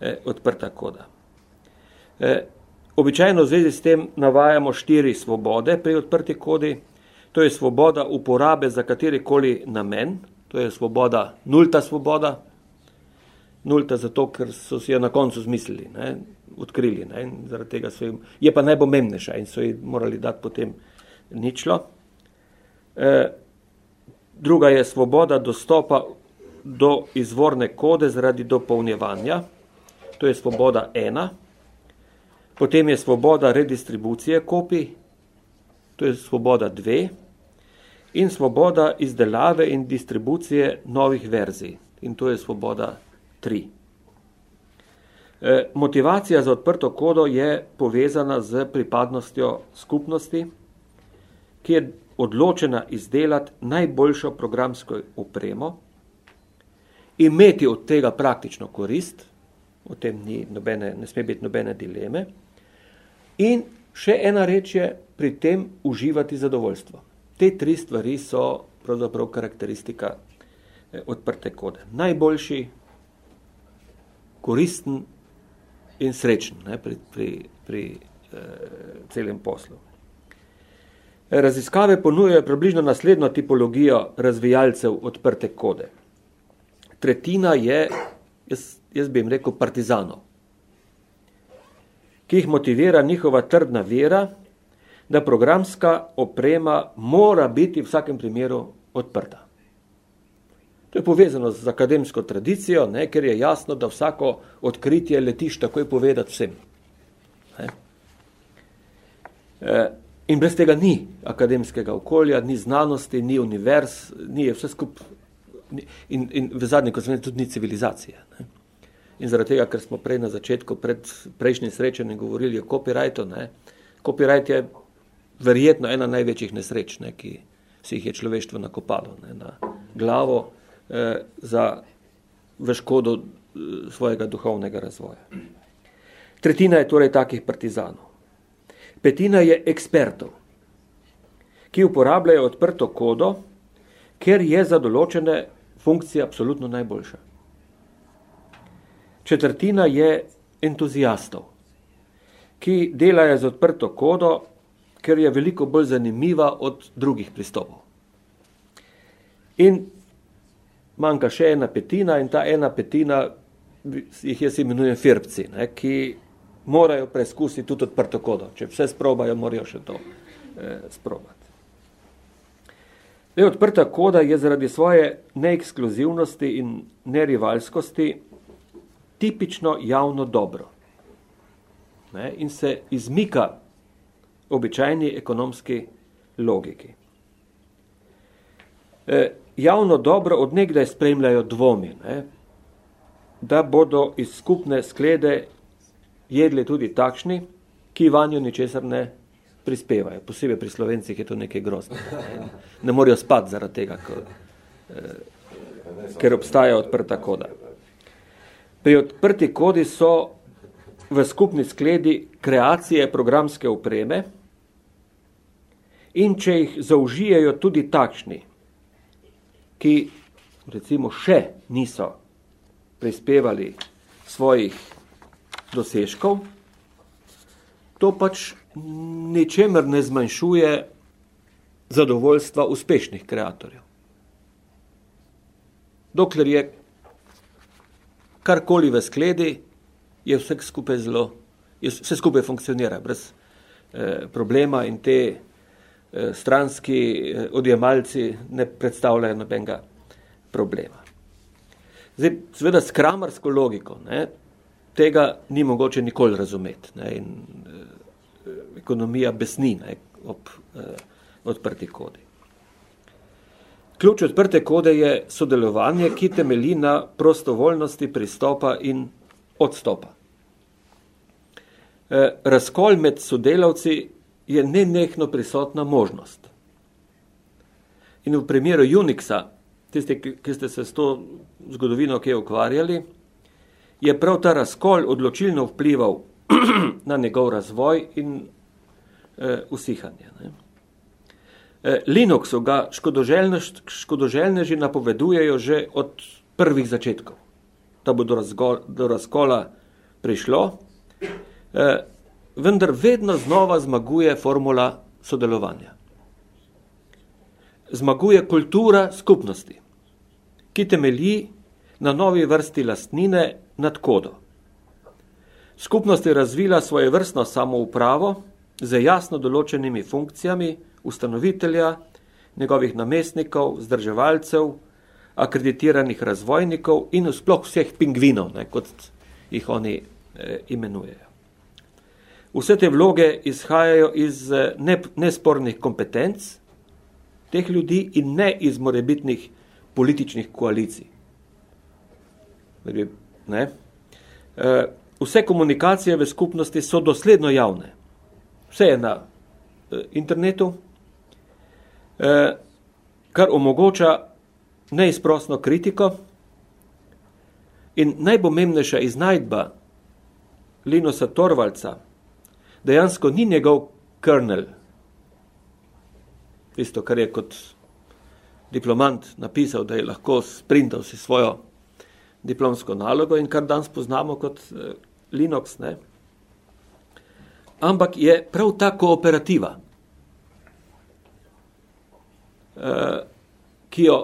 eh, odprta koda. Eh, običajno v zvezi s tem navajamo štiri svobode pri odprti kodi. To je svoboda uporabe za katerikoli namen, to je svoboda, nulta svoboda, nulta zato, ker so si jo na koncu zmislili, ne, odkrili, ne, zaradi tega so jim, je pa najpomembnejša in so jih morali dati potem ničlo. E, druga je svoboda dostopa do izvorne kode zaradi dopolnjevanja, to je svoboda ena, potem je svoboda redistribucije kopij, to je svoboda dve, in svoboda izdelave in distribucije novih verzij, in to je svoboda tri. E, motivacija za odprto kodo je povezana z pripadnostjo skupnosti, ki je odločena izdelati najboljšo programsko opremo, imeti od tega praktično korist, o tem ni nobene, ne sme biti nobene dileme, in še ena reč je pri tem uživati zadovoljstvo. Te tri stvari so pravzaprav karakteristika eh, odprte kode. Najboljši, koristen in srečen ne, pri, pri, pri eh, celem poslu. Raziskave ponujajo približno naslednjo tipologijo razvijalcev odprte kode. Tretjina je, jaz, jaz bi jim rekel, partizanov, ki jih motivira njihova trdna vera, da programska oprema mora biti v vsakem primeru odprta. To je povezano z akademsko tradicijo, ne, ker je jasno, da vsako odkritje letiš takoj povedati vsem. Ne. E, In brez tega ni akademskega okolja, ni znanosti, ni univerz, ni vse skup. In, in v zadnji koncept tudi ni civilizacije. Ne. In zaradi tega, ker smo prej na začetku, pred prejšnjim srečanjem govorili o copyrightu, ne. copyright je verjetno ena največjih nesreč, ne, ki si jih je človeštvo nakopalo ne, na glavo eh, za v škodo eh, svojega duhovnega razvoja. Tretjina je torej takih partizanov petina je ekspertov, ki uporabljajo odprto kodo, ker je za določene funkcije absolutno najboljša. Četrtina je entuzijastov, ki delajo z odprto kodo, ker je veliko bolj zanimiva od drugih pristopov. In manjka še ena petina in ta ena petina jih jaz imenujem firpci, ne, ki morajo preizkusiti tudi odprto kodo. Če vse sprobajo, morajo še to eh, sprobati. Le odprta koda je zaradi svoje neekskluzivnosti in nerivalskosti tipično javno dobro ne, in se izmika običajni ekonomski logiki. E, javno dobro od nekdaj spremljajo dvomi, ne, da bodo iz skupne sklede jedli tudi takšni, ki vanjo ničesar ne prispevajo. Posebej pri slovencih je to nekaj groznega. Ne, ne morajo spati zaradi tega, ko, eh, ker obstaja odprta koda. Pri odprti kodi so v skupni skledi kreacije programske opreme in če jih zaužijajo tudi takšni, ki recimo še niso prispevali svojih dosežkov, to pač ničemer ne zmanjšuje zadovoljstva uspešnih kreatorjev. Dokler je karkoli v skledi, je vse skupaj zelo, je vse skupaj funkcionira brez eh, problema in te eh, stranski eh, odjemalci ne predstavljajo nobenega problema. Zdaj, seveda s kramarsko logiko, ne, tega ni mogoče nikoli razumeti ne, in eh, ekonomija besni ne, ob eh, odprti kodi. Ključ odprte kode je sodelovanje, ki temelji na prostovoljnosti pristopa in odstopa. E, razkol med sodelavci je nenehno prisotna možnost. In v primeru Unixa, tisti, ki ste se s to zgodovino kje ukvarjali, je prav ta razkol odločilno vplival na njegov razvoj in e, usihanje. Ne. E, Linuxu ga škodoželjneži napovedujejo že od prvih začetkov da bo do, razgol, do razkola prišlo, eh, vendar vedno znova zmaguje formula sodelovanja. Zmaguje kultura skupnosti, ki temelji na novi vrsti lastnine nad kodo. Skupnost je razvila svoje vrstno samoupravo z jasno določenimi funkcijami ustanovitelja, njegovih namestnikov, zdrževalcev, akreditiranih razvojnikov in sploh vseh pingvinov, ne, kot jih oni eh, imenujejo. Vse te vloge izhajajo iz eh, ne, nespornih kompetenc teh ljudi in ne iz morebitnih političnih koalicij. Ne? Eh, vse komunikacije v skupnosti so dosledno javne. Vse je na internetu, kar omogoča neizprostno kritiko in najpomembnejša iznajdba Linosa Torvalca. Dejansko ni njegov kernel, tisto, kar je kot diplomant napisal, da je lahko sprintal si svojo diplomsko nalogo in kar danes poznamo kot eh, Linux, ne? ampak je prav ta kooperativa, eh, ki jo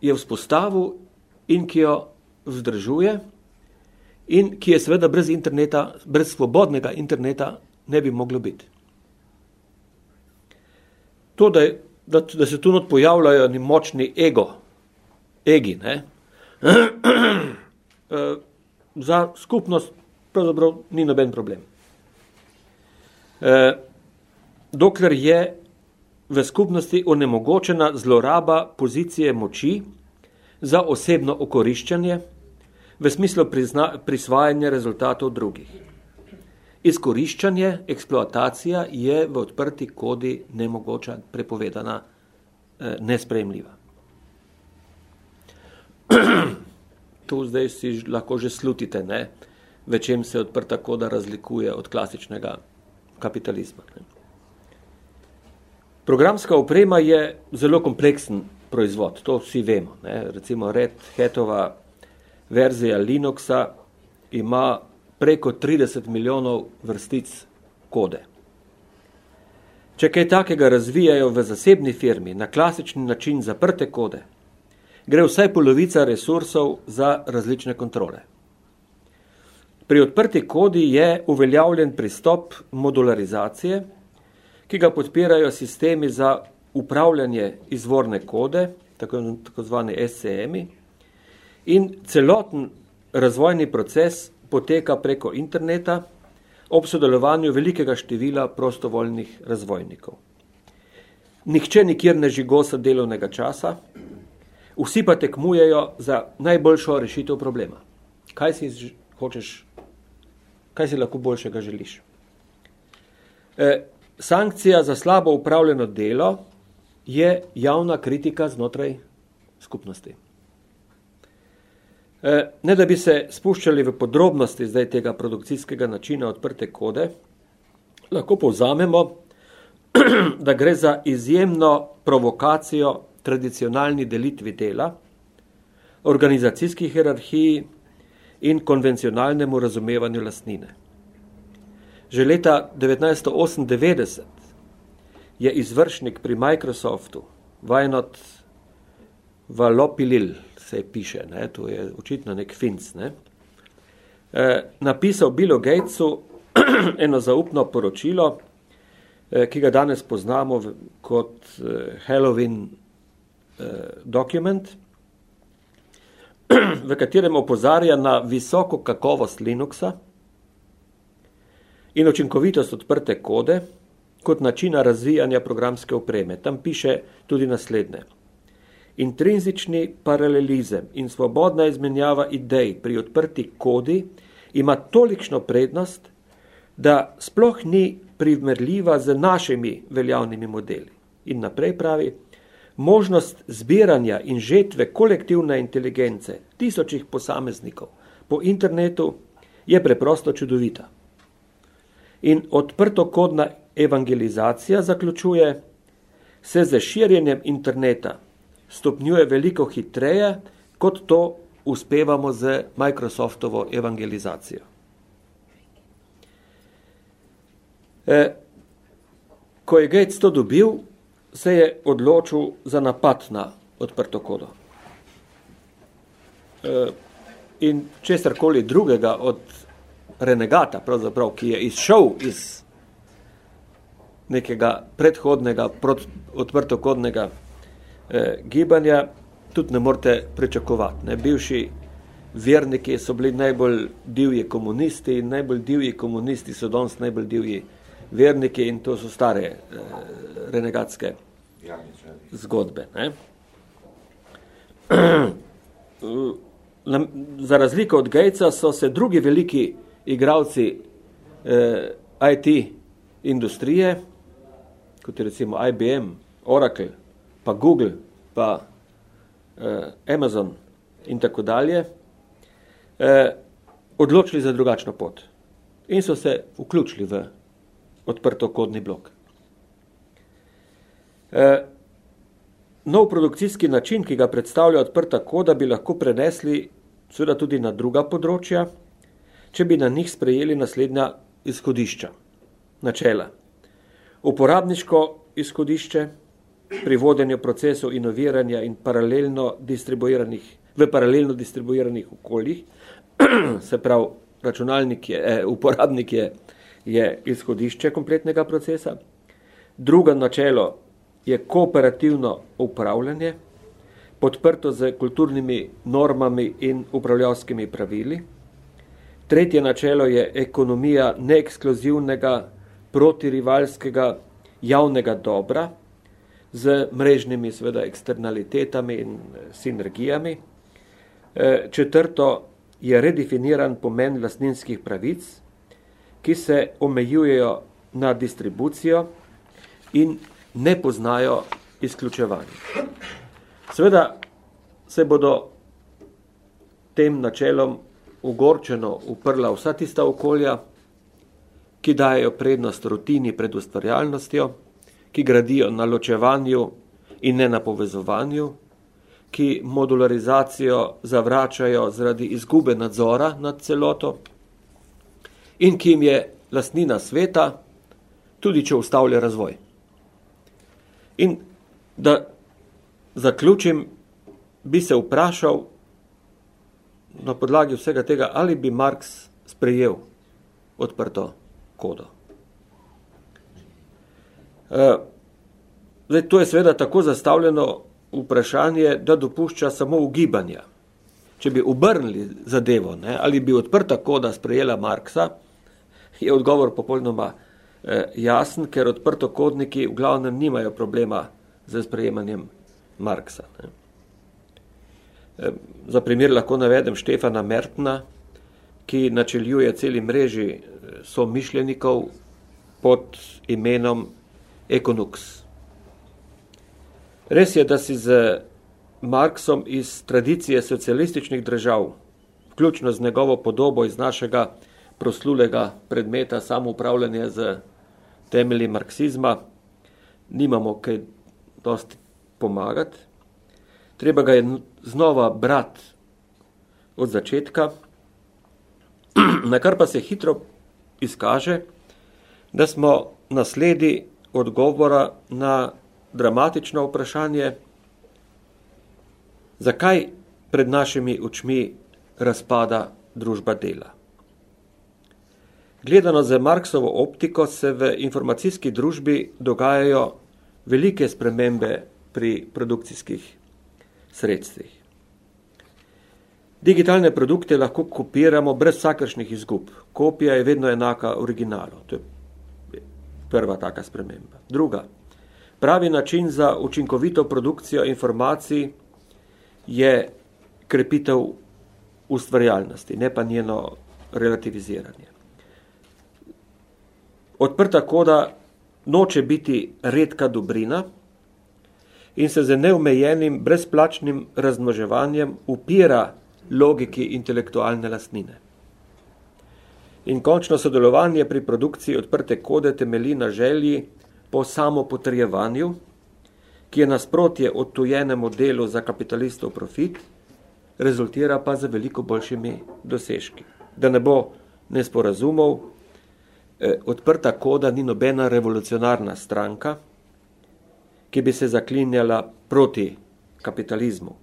je vzpostavil in ki jo vzdržuje in ki je seveda brez interneta, brez svobodnega interneta ne bi moglo biti. To, da, da, da se tu not pojavljajo ni močni ego, egi, ne, eh, za skupnost pravzaprav ni noben problem. E, dokler je v skupnosti onemogočena zloraba pozicije moči za osebno okoriščanje v smislu prizna, prisvajanja rezultatov drugih. Izkoriščanje, eksploatacija je v odprti kodi nemogoča, prepovedana, eh, nespremljiva. tu zdaj si lahko že slutite, ne, v čem se odprta koda razlikuje od klasičnega kapitalizma. Ne. Programska oprema je zelo kompleksen proizvod, to vsi vemo. Ne. Recimo Red Hatova verzija Linuxa ima preko 30 milijonov vrstic kode. Če kaj takega razvijajo v zasebni firmi na klasični način zaprte kode, gre vsaj polovica resursov za različne kontrole. Pri odprti kodi je uveljavljen pristop modularizacije, ki ga podpirajo sistemi za upravljanje izvorne kode, tako, tako zvane SCM-i, in celoten razvojni proces poteka preko interneta ob sodelovanju velikega števila prostovoljnih razvojnikov. Nihče nikjer ne žigosa delovnega časa, vsi pa tekmujejo za najboljšo rešitev problema. Kaj si hočeš, kaj si lahko boljšega želiš? E, sankcija za slabo upravljeno delo je javna kritika znotraj skupnosti. E, ne da bi se spuščali v podrobnosti zdaj tega produkcijskega načina odprte kode, lahko povzamemo, da gre za izjemno provokacijo tradicionalni delitvi dela, organizacijski hierarhiji in konvencionalnemu razumevanju lastnine. Že leta 1998 je izvršnik pri Microsoftu, Vajnot Valopilil, se piše, ne, to je očitno nek finc, ne, eh, napisal Billu Gatesu eno zaupno poročilo, eh, ki ga danes poznamo kot eh, Halloween dokument, v katerem opozarja na visoko kakovost Linuxa in učinkovitost odprte kode kot načina razvijanja programske opreme. Tam piše tudi naslednje. Intrinzični paralelizem in svobodna izmenjava idej pri odprti kodi ima tolikšno prednost, da sploh ni primerljiva z našimi veljavnimi modeli. In naprej pravi, možnost zbiranja in žetve kolektivne inteligence tisočih posameznikov po internetu je preprosto čudovita. In odprtokodna evangelizacija zaključuje, se z širjenjem interneta stopnjuje veliko hitreje, kot to uspevamo z Microsoftovo evangelizacijo. E, ko je Gates to dobil, se je odločil za napad na odprto kodo. E, in česarkoli drugega od renegata, pravzaprav, ki je izšel iz nekega predhodnega, odprtokodnega eh, gibanja, tudi ne morete pričakovati. Ne? Bivši verniki so bili najbolj divji komunisti in najbolj divji komunisti so danes najbolj divji verniki in to so stare eh, renegatske zgodbe. Ne? Za razliko od Gatesa so se drugi veliki igravci eh, IT industrije, kot je recimo IBM, Oracle, pa Google, pa eh, Amazon in tako dalje, eh, odločili za drugačno pot in so se vključili v odprtokodni blok. Eh, nov produkcijski način, ki ga predstavlja odprta koda, bi lahko prenesli seveda tudi na druga področja, če bi na njih sprejeli naslednja izhodišča, načela. Uporabniško izhodišče pri vodenju procesov inoviranja in paralelno distribuiranih, v paralelno distribuiranih okoljih, se pravi, računalnik je, eh, uporabnik je, je izhodišče kompletnega procesa. Drugo načelo je kooperativno upravljanje, podprto z kulturnimi normami in upravljavskimi pravili. Tretje načelo je ekonomija neekskluzivnega protirivalskega javnega dobra z mrežnimi seveda eksternalitetami in eh, sinergijami. Eh, četrto je redefiniran pomen lastninskih pravic, ki se omejujejo na distribucijo in ne poznajo izključevanja. Seveda se bodo tem načelom ugorčeno uprla vsa tista okolja, ki dajo prednost rutini pred ustvarjalnostjo, ki gradijo na ločevanju in ne na povezovanju, ki modularizacijo zavračajo zaradi izgube nadzora nad celoto in ki jim je lastnina sveta, tudi če ustavlja razvoj. In da zaključim, bi se vprašal na podlagi vsega tega, ali bi Marx sprejel odprto kodo. Uh, zdaj, to je seveda tako zastavljeno vprašanje, da dopušča samo ugibanja. Če bi obrnili zadevo, ne, ali bi odprta koda sprejela Marksa, je odgovor popolnoma eh, jasen, ker odprtokodniki v glavnem nimajo problema z sprejemanjem Marksa. Ne. Za primer lahko navedem Štefana Mertna, ki načeljuje celi mreži eh, somišljenikov pod imenom Ekonux. Res je, da si z Marksom iz tradicije socialističnih držav, vključno z njegovo podobo iz našega proslulega predmeta samoupravljanja z temelji marksizma, nimamo kaj dosti pomagati. Treba ga je znova brat od začetka, na kar pa se hitro izkaže, da smo nasledi odgovora na dramatično vprašanje, zakaj pred našimi očmi razpada družba dela. Gledano za Marksovo optiko se v informacijski družbi dogajajo velike spremembe pri produkcijskih sredstvih. Digitalne produkte lahko kopiramo brez vsakršnih izgub. Kopija je vedno enaka originalu. To je prva taka sprememba. Druga. Pravi način za učinkovito produkcijo informacij je krepitev ustvarjalnosti, ne pa njeno relativiziranje. Odprta koda noče biti redka dobrina in se z neumejenim brezplačnim razmnoževanjem upira logiki intelektualne lastnine. In končno sodelovanje pri produkciji odprte kode temeli na želji po samopotrjevanju, ki je nasprotje odtujenemu delu za kapitalistov profit, rezultira pa za veliko boljšimi dosežki. Da ne bo nesporazumov, eh, odprta koda ni nobena revolucionarna stranka, ki bi se zaklinjala proti kapitalizmu.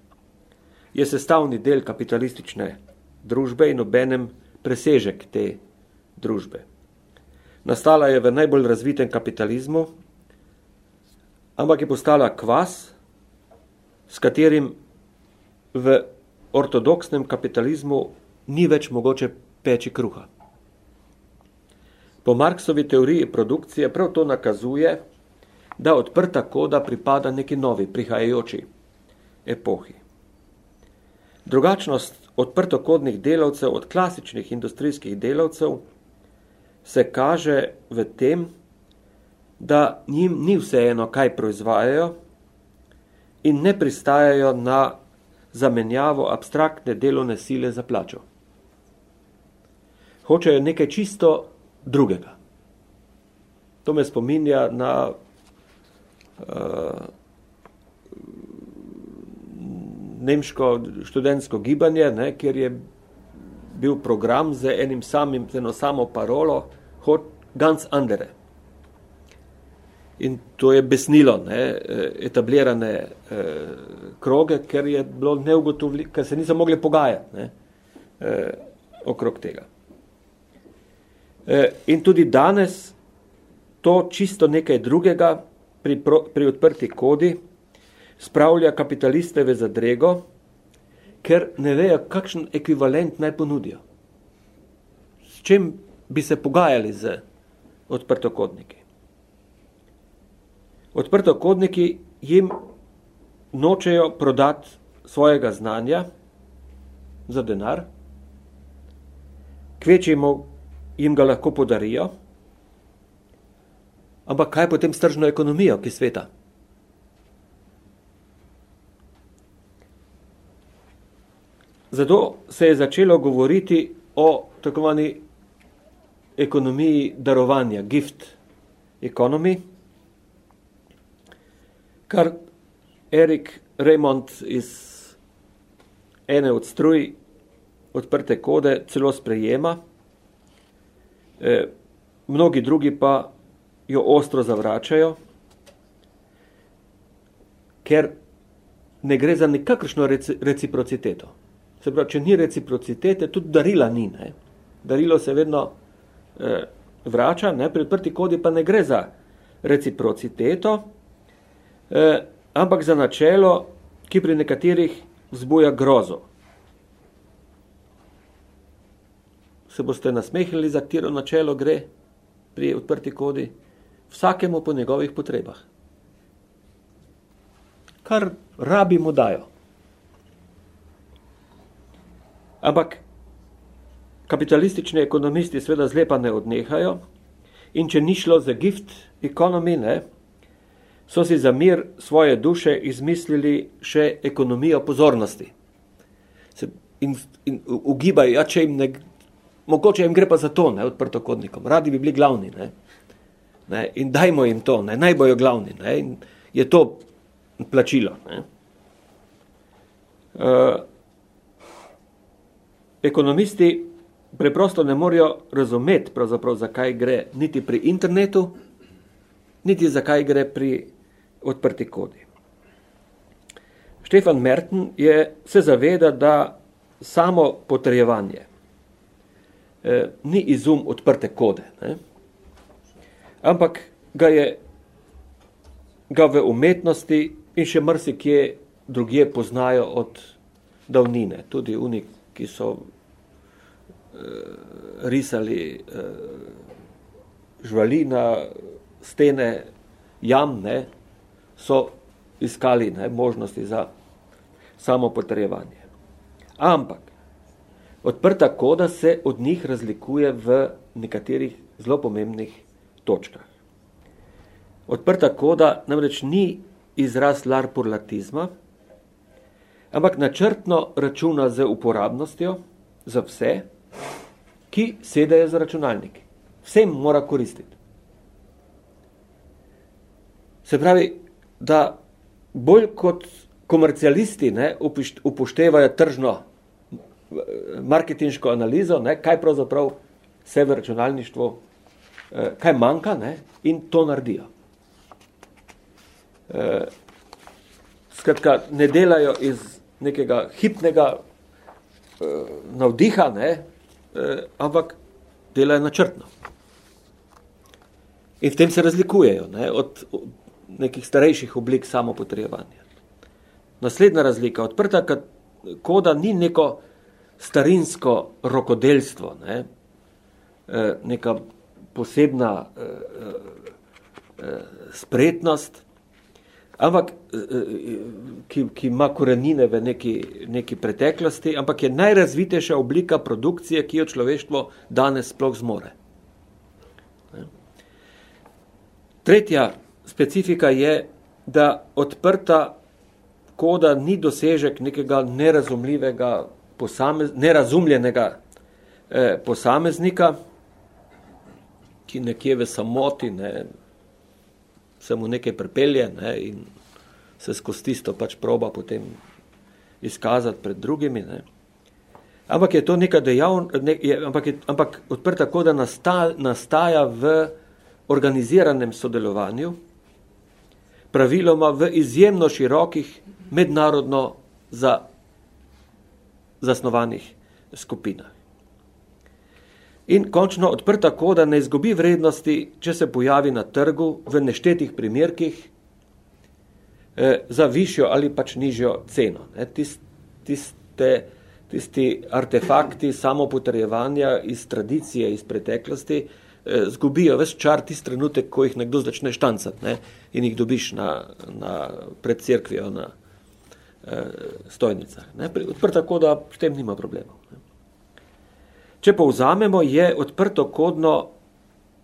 Je sestavni del kapitalistične družbe in obenem presežek te družbe. Nastala je v najbolj razvitem kapitalizmu, ampak je postala kvas, s katerim v ortodoksnem kapitalizmu ni več mogoče peči kruha. Po Marksovi teoriji produkcije prav to nakazuje, da odprta koda pripada neki novi, prihajajoči epohi. Drugačnost odprtokodnih delavcev od klasičnih industrijskih delavcev se kaže v tem, da njim ni vseeno, kaj proizvajajo in ne pristajajo na zamenjavo abstraktne delovne sile za plačo. Hočejo nekaj čisto drugega. To me spominja na nemško študentsko gibanje, ne, kjer je bil program z enim samim, z eno samo parolo, hot ganz andere. In to je besnilo ne, etablirane eh, kroge, ker je bilo neugotovljivo, ker se niso mogli pogajati ne, eh, okrog tega. Eh, in tudi danes to čisto nekaj drugega pri, pro, pri odprti kodi spravlja kapitaliste v zadrego, ker ne vejo, kakšen ekvivalent naj ponudijo. S čim bi se pogajali z odprtokodniki. Odprtokodniki jim nočejo prodati svojega znanja za denar, kvečjemu jim ga lahko podarijo, ampak kaj potem s tržno ekonomijo, ki sveta? Zato se je začelo govoriti o takovani ekonomiji darovanja, gift economy, kar Erik Raymond iz ene od struj odprte kode celo sprejema, e, mnogi drugi pa jo ostro zavračajo, ker ne gre za nekakršno reciprociteto. Se pravi, če ni reciprocitete, tudi darila ni. Ne? Darilo se vedno eh, vrača, ne? pri odprti kodi pa ne gre za reciprociteto, eh, ampak za načelo, ki pri nekaterih vzbuja grozo. Se boste nasmehnili, za katero načelo gre pri odprti kodi? Vsakemu po njegovih potrebah. Kar rabimo dajo. Ampak kapitalistični ekonomisti sveda zlepa ne odnehajo in če ni šlo za gift economy, ne, so si za mir svoje duše izmislili še ekonomijo pozornosti. Se, in, in ugibajo, ja, če jim ne, mogoče jim gre pa za to, ne, odprtokodnikom, radi bi bili glavni, ne, ne, in dajmo jim to, ne, naj bojo glavni, ne, in je to plačilo, ne. Uh, ekonomisti preprosto ne morajo razumeti, zakaj gre niti pri internetu, niti zakaj gre pri odprti kodi. Štefan Merten je, se zaveda, da samo potrjevanje eh, ni izum odprte kode, ne? Ampak ga je ga v umetnosti in še mrsikje drugje poznajo od davnine, tudi oni, ki so eh, risali eh, žvali na stene jam, ne, so iskali ne, možnosti za samo potrjevanje. Ampak odprta koda se od njih razlikuje v nekaterih zelo pomembnih točkah. Odprta koda namreč ni izraz larpurlatizma, ampak načrtno računa z uporabnostjo za vse, ki sedajo za računalniki. Vsem mora koristiti. Se pravi, da bolj kot komercialisti ne, upoštevajo tržno marketinško analizo, ne, kaj pravzaprav se v računalništvu, eh, kaj manjka ne, in to naredijo. Eh, skratka, ne delajo iz nekega hipnega eh, navdiha, ne, ampak delajo načrtno. In v tem se razlikujejo ne, od, nekih starejših oblik samopotrejevanja. Naslednja razlika, odprta koda ni neko starinsko rokodelstvo, ne? Neka posebna e, e, spretnost, ampak, ki, ki ima korenine v neki, neki preteklosti, ampak je najrazvitejša oblika produkcije, ki jo človeštvo danes sploh zmore. Tretja specifika je, da odprta koda ni dosežek nekega nerazumljivega, posamez, nerazumljenega eh, posameznika, ki nekje v samoti ne, se mu nekaj prepelje ne, in se skozi tisto pač proba potem izkazati pred drugimi. Ne. Ampak je to neka dejavn, ne, je, ampak, je, ampak odprta koda nasta, nastaja v organiziranem sodelovanju, praviloma v izjemno širokih mednarodno za zasnovanih skupinah. In končno odprta koda ne izgubi vrednosti, če se pojavi na trgu v neštetih primerkih eh, za višjo ali pač nižjo ceno. Ne, tist, tiste, tisti artefakti samopotrjevanja iz tradicije, iz preteklosti, eh, zgubijo ves čar tisti trenutek, ko jih nekdo začne štancati ne, in jih dobiš na, na, pred cerkvijo na eh, stojnicah. Ne. Odprta koda s tem nima problemov. Če povzamemo, je odprto kodno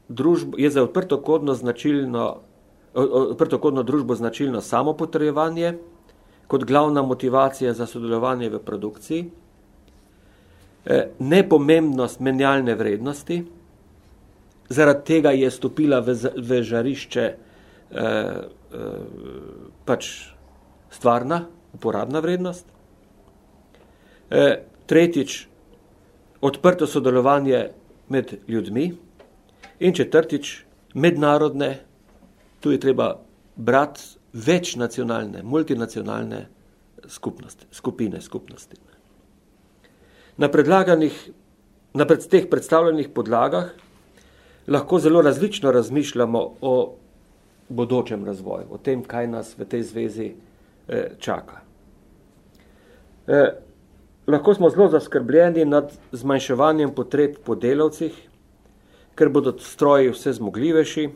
družbo, je za odprto kodno značilno odprto kodno družbo značilno samopotrjevanje kot glavna motivacija za sodelovanje v produkciji, eh, nepomembnost menjalne vrednosti, zaradi tega je stopila v, v žarišče eh, eh, pač stvarna, uporabna vrednost. Tretjič, odprto sodelovanje med ljudmi. In četrtič, mednarodne, tu je treba brati večnacionalne, multinacionalne skupnosti, skupine skupnosti. Na predlaganih, na pred, teh predstavljenih podlagah lahko zelo različno razmišljamo o bodočem razvoju, o tem, kaj nas v tej zvezi eh, čaka. Eh, lahko smo zelo zaskrbljeni nad zmanjševanjem potreb po delavcih, ker bodo stroji vse zmogljivejši,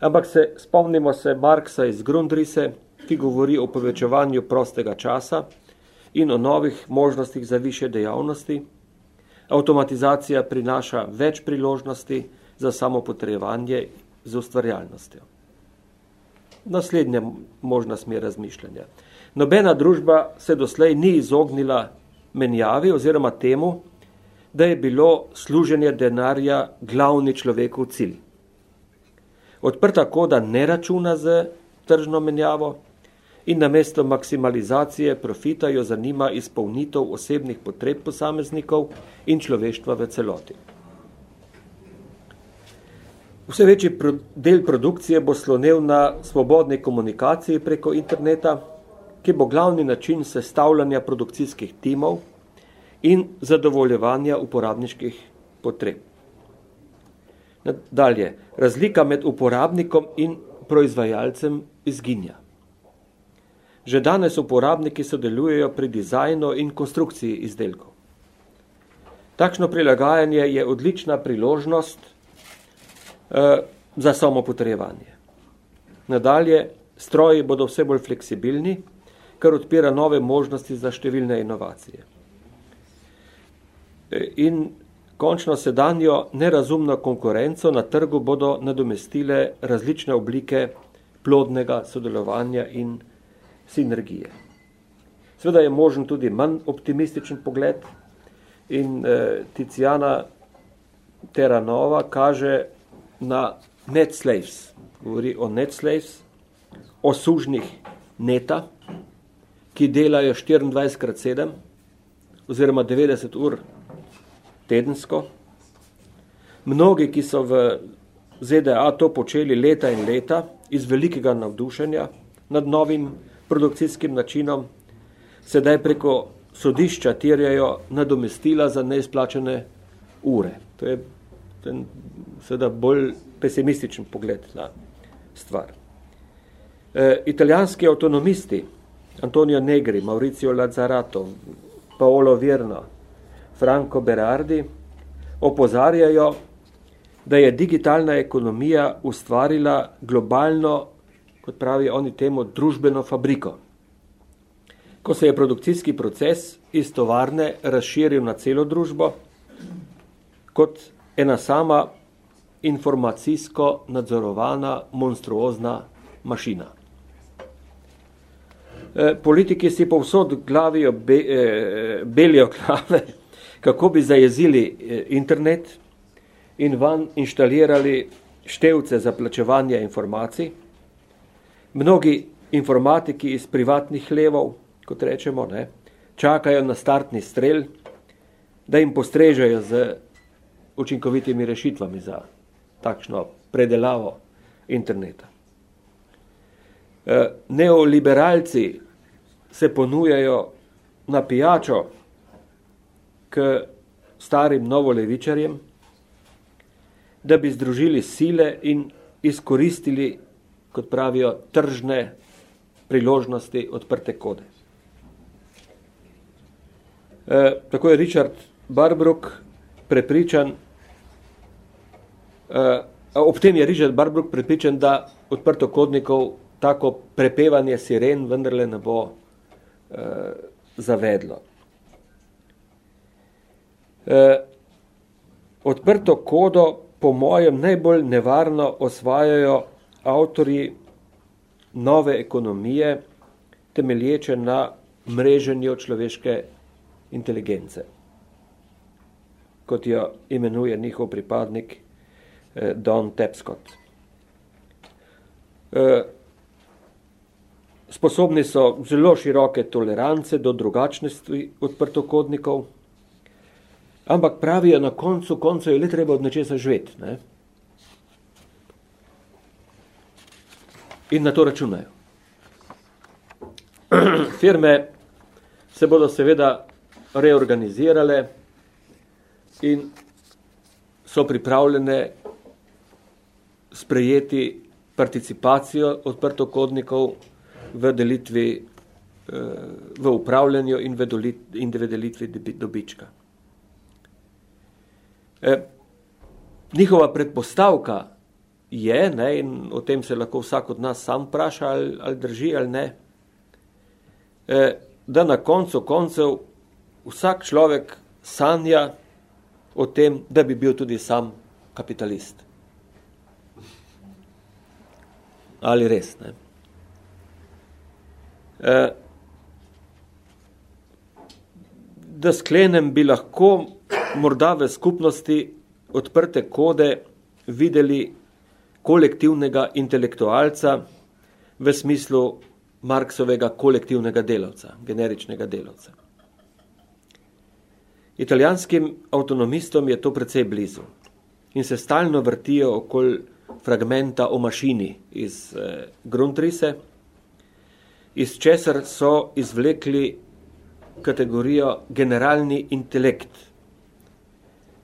ampak se spomnimo se Marksa iz Grundrise, ki govori o povečevanju prostega časa in o novih možnostih za više dejavnosti. Avtomatizacija prinaša več priložnosti za samopotrejevanje z ustvarjalnostjo. Naslednja možna smer razmišljanja. Nobena družba se doslej ni izognila menjavi oziroma temu, da je bilo služenje denarja glavni človekov cilj. Odprta koda ne računa z tržno menjavo in namesto maksimalizacije profita jo zanima izpolnitev osebnih potreb posameznikov in človeštva v celoti. Vse večji del produkcije bo slonil na svobodni komunikaciji preko interneta, ki bo glavni način sestavljanja produkcijskih timov in zadovoljevanja uporabniških potreb. Dalje, razlika med uporabnikom in proizvajalcem izginja. Že danes uporabniki sodelujejo pri dizajnu in konstrukciji izdelkov. Takšno prilagajanje je odlična priložnost eh, za samo potrejevanje. Nadalje, stroji bodo vse bolj fleksibilni, kar odpira nove možnosti za številne inovacije. E, in končno sedanjo nerazumno konkurenco na trgu bodo nadomestile različne oblike plodnega sodelovanja in sinergije. Sveda je možen tudi manj optimističen pogled in eh, Tiziana Terranova kaže na net slaves, govori o net slaves, o sužnih neta, ki delajo 24 krat 7 oziroma 90 ur tedensko. Mnogi, ki so v ZDA to počeli leta in leta iz velikega navdušenja nad novim produkcijskim načinom, sedaj preko sodišča tirjajo nadomestila za neizplačene ure. To je ten, seveda bolj pesimističen pogled na stvar. E, italijanski avtonomisti Antonio Negri, Maurizio Lazzarato, Paolo Vierno, Franco Berardi opozarjajo, da je digitalna ekonomija ustvarila globalno, kot pravi oni temu, družbeno fabriko. Ko se je produkcijski proces iz tovarne razširil na celo družbo, kot ena sama informacijsko nadzorovana monstruozna mašina. Eh, politiki si povsod glavijo, be, eh, belijo glave, kako bi zajezili eh, internet in van inštalirali števce za plačevanje informacij. Mnogi informatiki iz privatnih levov, kot rečemo, ne, čakajo na startni strel, da jim postrežejo z učinkovitimi rešitvami za takšno predelavo interneta. Eh, neoliberalci se ponujajo na pijačo k starim novolevičarjem, da bi združili sile in izkoristili, kot pravijo, tržne priložnosti odprte kode. E, tako je Richard Barbrook prepričan, e, ob tem je Richard Barbrook prepričan, da odprtokodnikov tako prepevanje siren vendarle ne bo eh, zavedlo. Eh, odprto kodo po mojem najbolj nevarno osvajajo avtori nove ekonomije, temelječe na mreženju človeške inteligence, kot jo imenuje njihov pripadnik eh, Don Tepscott. Sposobni so zelo široke tolerance do drugačnosti odprtokodnikov, ampak pravijo na koncu, koncu je le treba od nečesa živeti. Ne? In na to računajo. Firme se bodo seveda reorganizirale in so pripravljene sprejeti participacijo odprtokodnikov v delitvi, v upravljanju in v, in v delitvi dobička. Njihova predpostavka je, ne, in o tem se lahko vsak od nas sam vpraša, ali, ali drži ali ne, da na koncu koncev vsak človek sanja o tem, da bi bil tudi sam kapitalist. Ali res, ne? E, da sklenem, bi lahko morda v skupnosti odprte kode videli kolektivnega intelektualca v smislu Marksovega kolektivnega delavca, generičnega delavca. Italijanskim avtonomistom je to precej blizu in se stalno vrtijo okoli fragmenta o mašini iz eh, Grundrise, iz česar so izvlekli kategorijo generalni intelekt,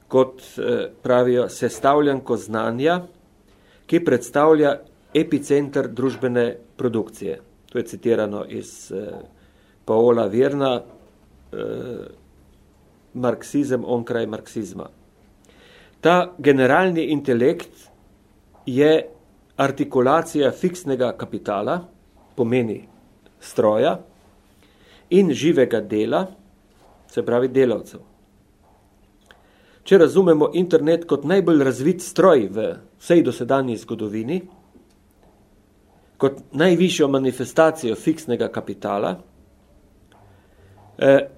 kot eh, pravijo sestavljanko znanja, ki predstavlja epicenter družbene produkcije. To je citirano iz eh, Paola Virna, eh, marksizem onkraj marksizma. Ta generalni intelekt je artikulacija fiksnega kapitala, pomeni stroja, in živega dela, se pravi delavcev. Če razumemo internet kot najbolj razvit stroj v vsej dosedanji zgodovini, kot najvišjo manifestacijo fiksnega kapitala, eh,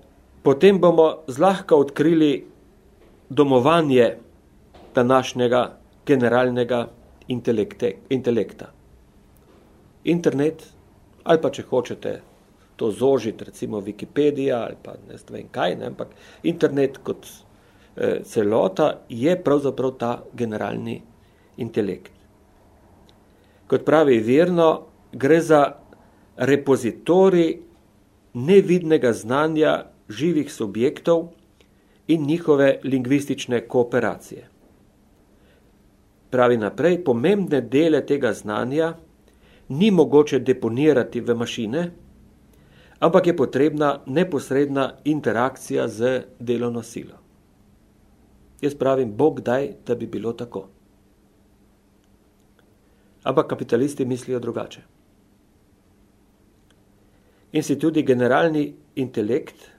potem bomo zlahka odkrili domovanje današnjega generalnega intelekte, intelekta. Internet, ali pa če hočete to zožiti, recimo Wikipedija ali pa ne vem kaj, ne, ampak internet kot eh, celota je pravzaprav ta generalni intelekt. Kot pravi verno, gre za repozitori nevidnega znanja živih subjektov in njihove lingvistične kooperacije. Pravi naprej, pomembne dele tega znanja ni mogoče deponirati v mašine, ampak je potrebna neposredna interakcija z delovno silo. Jaz pravim, Bog daj, da bi bilo tako. Ampak kapitalisti mislijo drugače. In si tudi generalni intelekt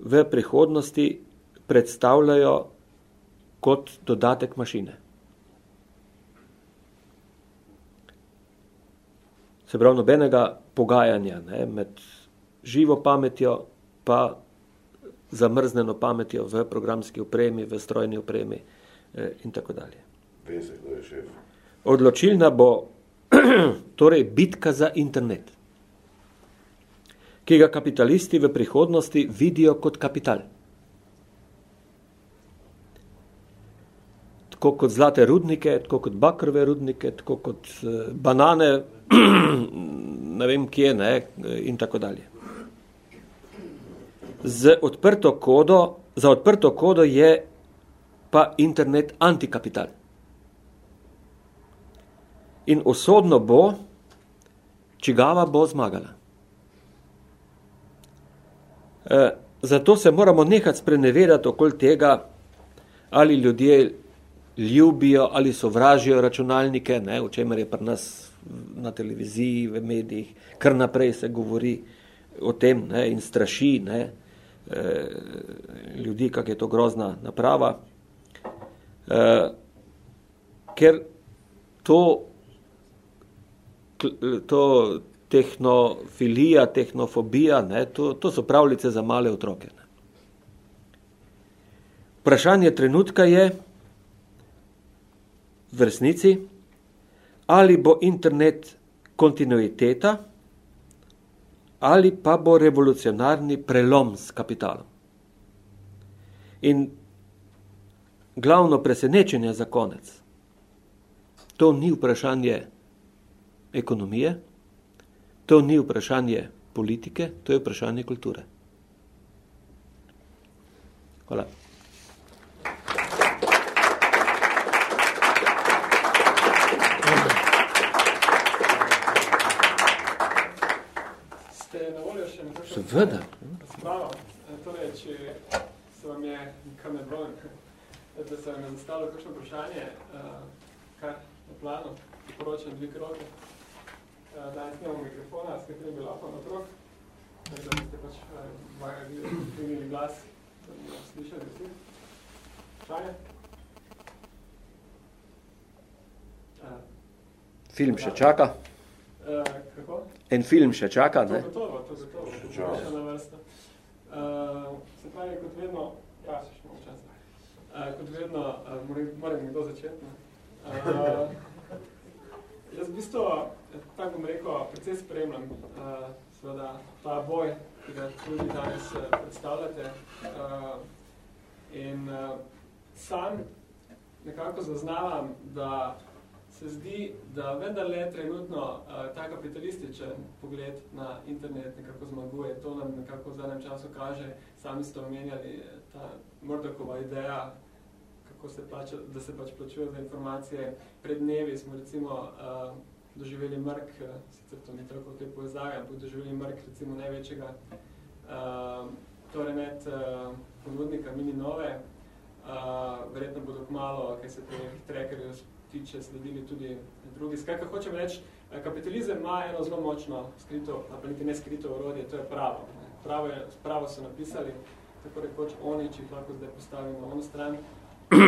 v prihodnosti predstavljajo kot dodatek mašine. Se pravi, nobenega pogajanja ne, med živo pametjo pa zamrzneno pametjo v programski opremi, v strojni opremi eh, in tako dalje. Vese, kdo je šef? Odločilna bo torej bitka za internet ki ga kapitalisti v prihodnosti vidijo kot kapital. Tako kot zlate rudnike, tako kot bakrove rudnike, tako kot uh, banane, ne vem kje, ne, in tako dalje. Z odprto kodo, za odprto kodo je pa internet antikapital. In osodno bo, čigava bo zmagala. Eh, zato se moramo nekaj sprenevedati okoli tega, ali ljudje ljubijo ali sovražijo računalnike, ne, o čemer je pri nas na televiziji, v medijih, kar naprej se govori o tem ne, in straši ne, eh, ljudi, kak je to grozna naprava. Eh, ker to, to tehnofilija, tehnofobija, ne, to, to so pravljice za male otroke. Ne. Vprašanje trenutka je v resnici, ali bo internet kontinuiteta ali pa bo revolucionarni prelom s kapitalom. In glavno presenečenje za konec, to ni vprašanje ekonomije, To ni vprašanje politike, to je vprašanje kulture. Hvala. Seveda. Spravo, torej, če se vam je, kar ne bom, da se vam je zastavilo kakšno vprašanje, kar na planu, poročam dvig roke, danes imamo mikrofona, s katerim bi lahko natrok, tako da ste pač vajali glas, da bi slišali vsi. Vprašanje? Film še čaka. Uh, kako? En film še čaka, to ne? gotovo, to gotovo. Še čas. Uh, se pravi, kot vedno, ja, se še malo časa. Uh, kot vedno, uh, moram, moram nekdo začeti. Ne? Uh, jaz v bistvu, tako bom rekel, precej spremljam uh, seveda, ta boj, ki ga tudi danes uh, predstavljate. Uh, in uh, sam nekako zaznavam, da se zdi, da vendarle trenutno uh, ta kapitalističen pogled na internet nekako zmaguje. To nam nekako v zadnjem času kaže. Sami ste omenjali ta Mordokova ideja, kako se plača, da se pač plačuje za informacije. Pred dnevi smo recimo uh, doživeli mrk, sicer to ni toliko v tej povezavi, ampak doživeli mrk recimo največjega torej med ponudnika Mini Nove, Uh, verjetno bodo kmalo, kaj se teh trackerjev tiče, sledili tudi drugi. Skratka, hočem reči, kapitalizem ima eno zelo močno skrito, pa niti ne skrito orodje, to je pravo. Pravo, je, pravo so napisali, tako rekoč oni, če jih lahko zdaj postavimo na ono stran. Uh,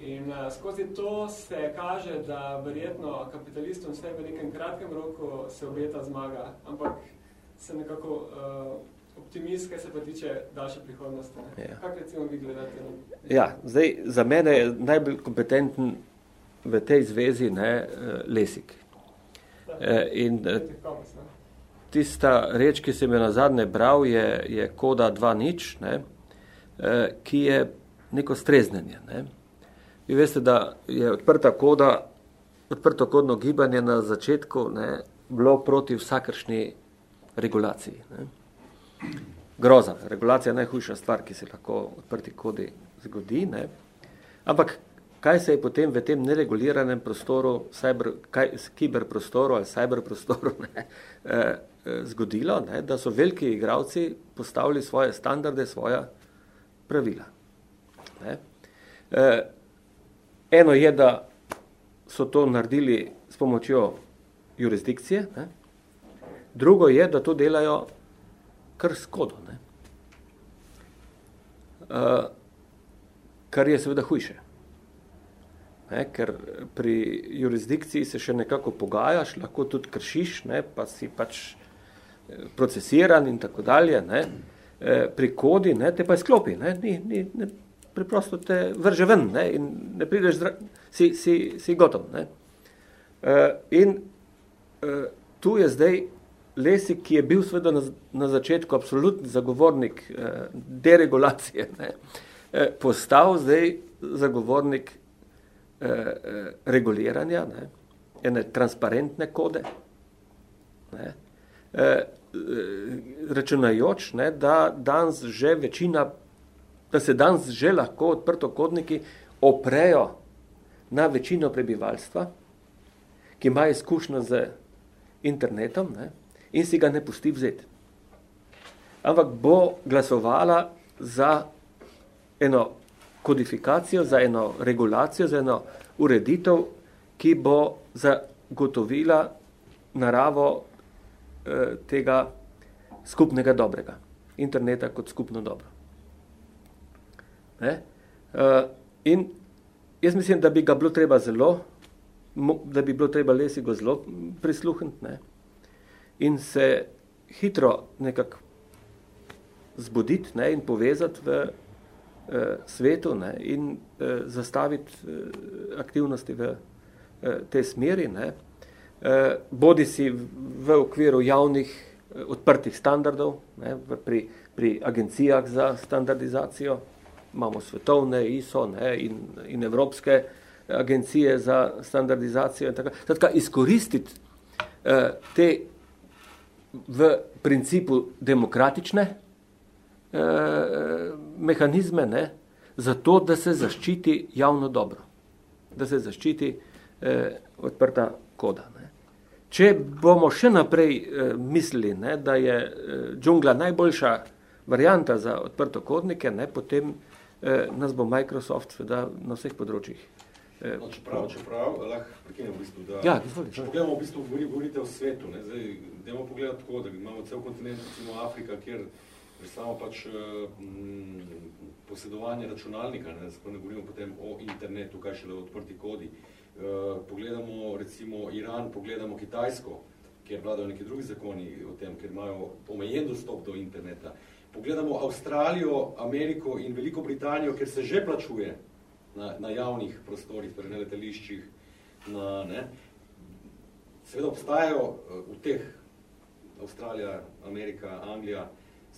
in uh, skozi to se kaže, da verjetno kapitalistom vse v nekem kratkem roku se obeta zmaga, ampak se nekako uh, optimist, kaj se pa tiče daljše prihodnosti. Ja. Kako recimo vi gledate? Ja, zdaj, za mene je najbolj kompetenten v tej zvezi ne, eh, Lesik. Da, in ne? tista reč, ki sem jo nazadnje bral, je, je koda 2.0, ne, ki je neko streznenje. Ne. Vi veste, da je odprta koda, odprto kodno gibanje na začetku ne, bilo proti vsakršni regulaciji. Ne. Groza. Regulacija je najhujša stvar, ki se lahko odprti kodi zgodi. Ne? Ampak kaj se je potem v tem nereguliranem prostoru, cyber, kaj, kiberprostoru ali cyberprostoru ne, eh, zgodilo, ne? da so veliki igravci postavili svoje standarde, svoja pravila. Ne? Eh, eno je, da so to naredili s pomočjo jurisdikcije, ne? drugo je, da to delajo kar skodo. Ne? Uh, kar je seveda hujše. Ne? Ker pri jurisdikciji se še nekako pogajaš, lahko tudi kršiš, ne? pa si pač eh, procesiran in tako dalje. Ne? E, pri kodi ne? te pa izklopi, ne? Ni, ni, ne? preprosto te vrže ven ne? in ne prideš, zra... si, si, si gotov. Ne? E, in e, tu je zdaj Lesi, ki je bil seveda na, na začetku absolutni zagovornik eh, deregulacije, ne, eh, postal zdaj zagovornik eh, eh, reguliranja, ne, ene transparentne kode, ne, eh, računajoč, ne, da danes že večina, da se danes že lahko odprtokodniki oprejo na večino prebivalstva, ki ima izkušnjo z internetom, ne, in si ga ne pusti vzeti. Ampak bo glasovala za eno kodifikacijo, za eno regulacijo, za eno ureditev, ki bo zagotovila naravo eh, tega skupnega dobrega. Interneta kot skupno dobro. Ne? Eh, in jaz mislim, da bi ga bilo treba zelo, da bi bilo treba lesigo zelo prisluhniti, ne? in se hitro nekako zbuditi ne, in povezati v svetu ne, in eh, zastaviti eh, aktivnosti v eh, tej smeri. Ne. Eh, bodi si v, okviru javnih eh, odprtih standardov, ne, v, pri, pri agencijah za standardizacijo, imamo svetovne ISO ne, in, in evropske agencije za standardizacijo. In tako. Tako, izkoristiti eh, te v principu demokratične eh, mehanizme, ne, zato, da se zaščiti javno dobro, da se zaščiti eh, odprta koda. Ne. če bomo še naprej uh, mislili, ne, da je uh, džungla najboljša varianta za odprtokodnike, ne, potem uh, nas bo Microsoft sveda na vseh področjih. No, čeprav, čeprav, lahko prekinem v bistvu, da ja, izvoli, če pogledamo v bistvu, govorite o svetu, ne, zdaj, dajmo pogledati tako, da imamo cel kontinent, recimo Afrika, kjer samo pač m, posedovanje računalnika, ne, ne govorimo potem o internetu, kaj šele odprti kodi, Eh, pogledamo recimo Iran, pogledamo Kitajsko, kjer vladajo neki drugi zakoni o tem, ker imajo omejen dostop do interneta. Pogledamo Avstralijo, Ameriko in Veliko Britanijo, ker se že plačuje na, na javnih prostorih, torej na letališčih. Na, ne. Seveda obstajajo eh, v teh Avstralija, Amerika, Anglija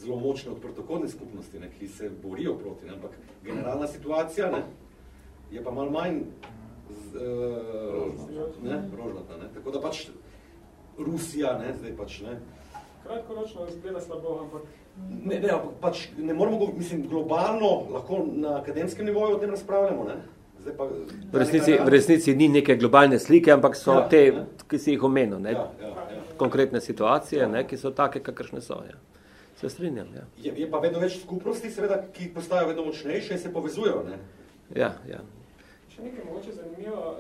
zelo močne odprtokodne skupnosti, ne, ki se borijo proti, ne, ampak generalna situacija ne, je pa malo manj uh, ne, rožnata. Ne. Tako da pač Rusija, ne, zdaj pač ne. Kratkoročno izgleda slabo, ampak... Ne, ne, pač ne moramo, mislim, globalno lahko na akademskem nivoju o tem razpravljamo, ne. Zdaj pa, v, resnici, v resnici ni neke globalne slike, ampak so ja, te, ne. ki si jih omenil, ne. Ja, ja, ja. konkretne situacije, ne, ki so take, kakršne so. Ja. Se strinjam, ja. Je, je pa vedno več skupnosti, seveda, ki postajajo vedno močnejše in se povezujejo, ne. Ja, ja še nekaj mogoče zanimivo.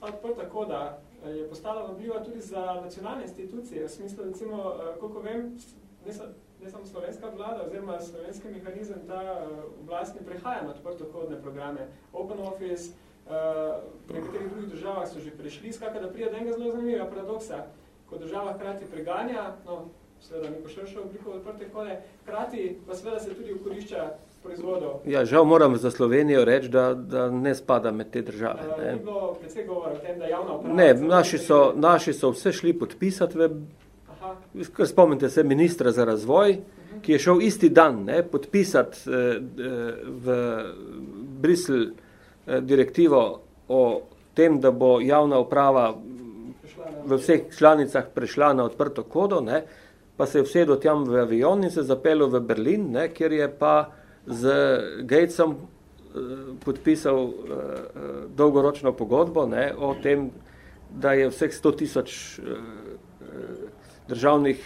Ta odprta koda eh, je postala vabljiva tudi za nacionalne institucije. V smislu, recimo, eh, koliko vem, ne, ne samo slovenska vlada, oziroma slovenski mehanizem, ta eh, oblastni prehaja na odprto kodne programe. Open Office, v nekaterih drugih državah so že prešli, skaka, da prija do enega zelo zanimivega paradoksa, ko država hkrati preganja, no, seveda neko širšo obliko odprte kode, hkrati pa seveda se tudi ukorišča proizvodov. Ja, žal moram za Slovenijo reči, da, da ne spada med te države. Ne, ni bilo predvsej govora o tem, da javna uprava... Ne, naši so, naši so vse šli podpisati, v, kar spomnite se, ministra za razvoj, ki je šel isti dan ne, podpisati eh, eh v Brisel eh, direktivo o tem, da bo javna uprava v vseh članicah prešla na odprto kodo, ne, pa se je vsedel tam v avion in se zapeljal v Berlin, ne, kjer je pa z Gatesom uh, podpisal uh, dolgoročno pogodbo ne, o tem, da je vseh 100 tisoč uh, državnih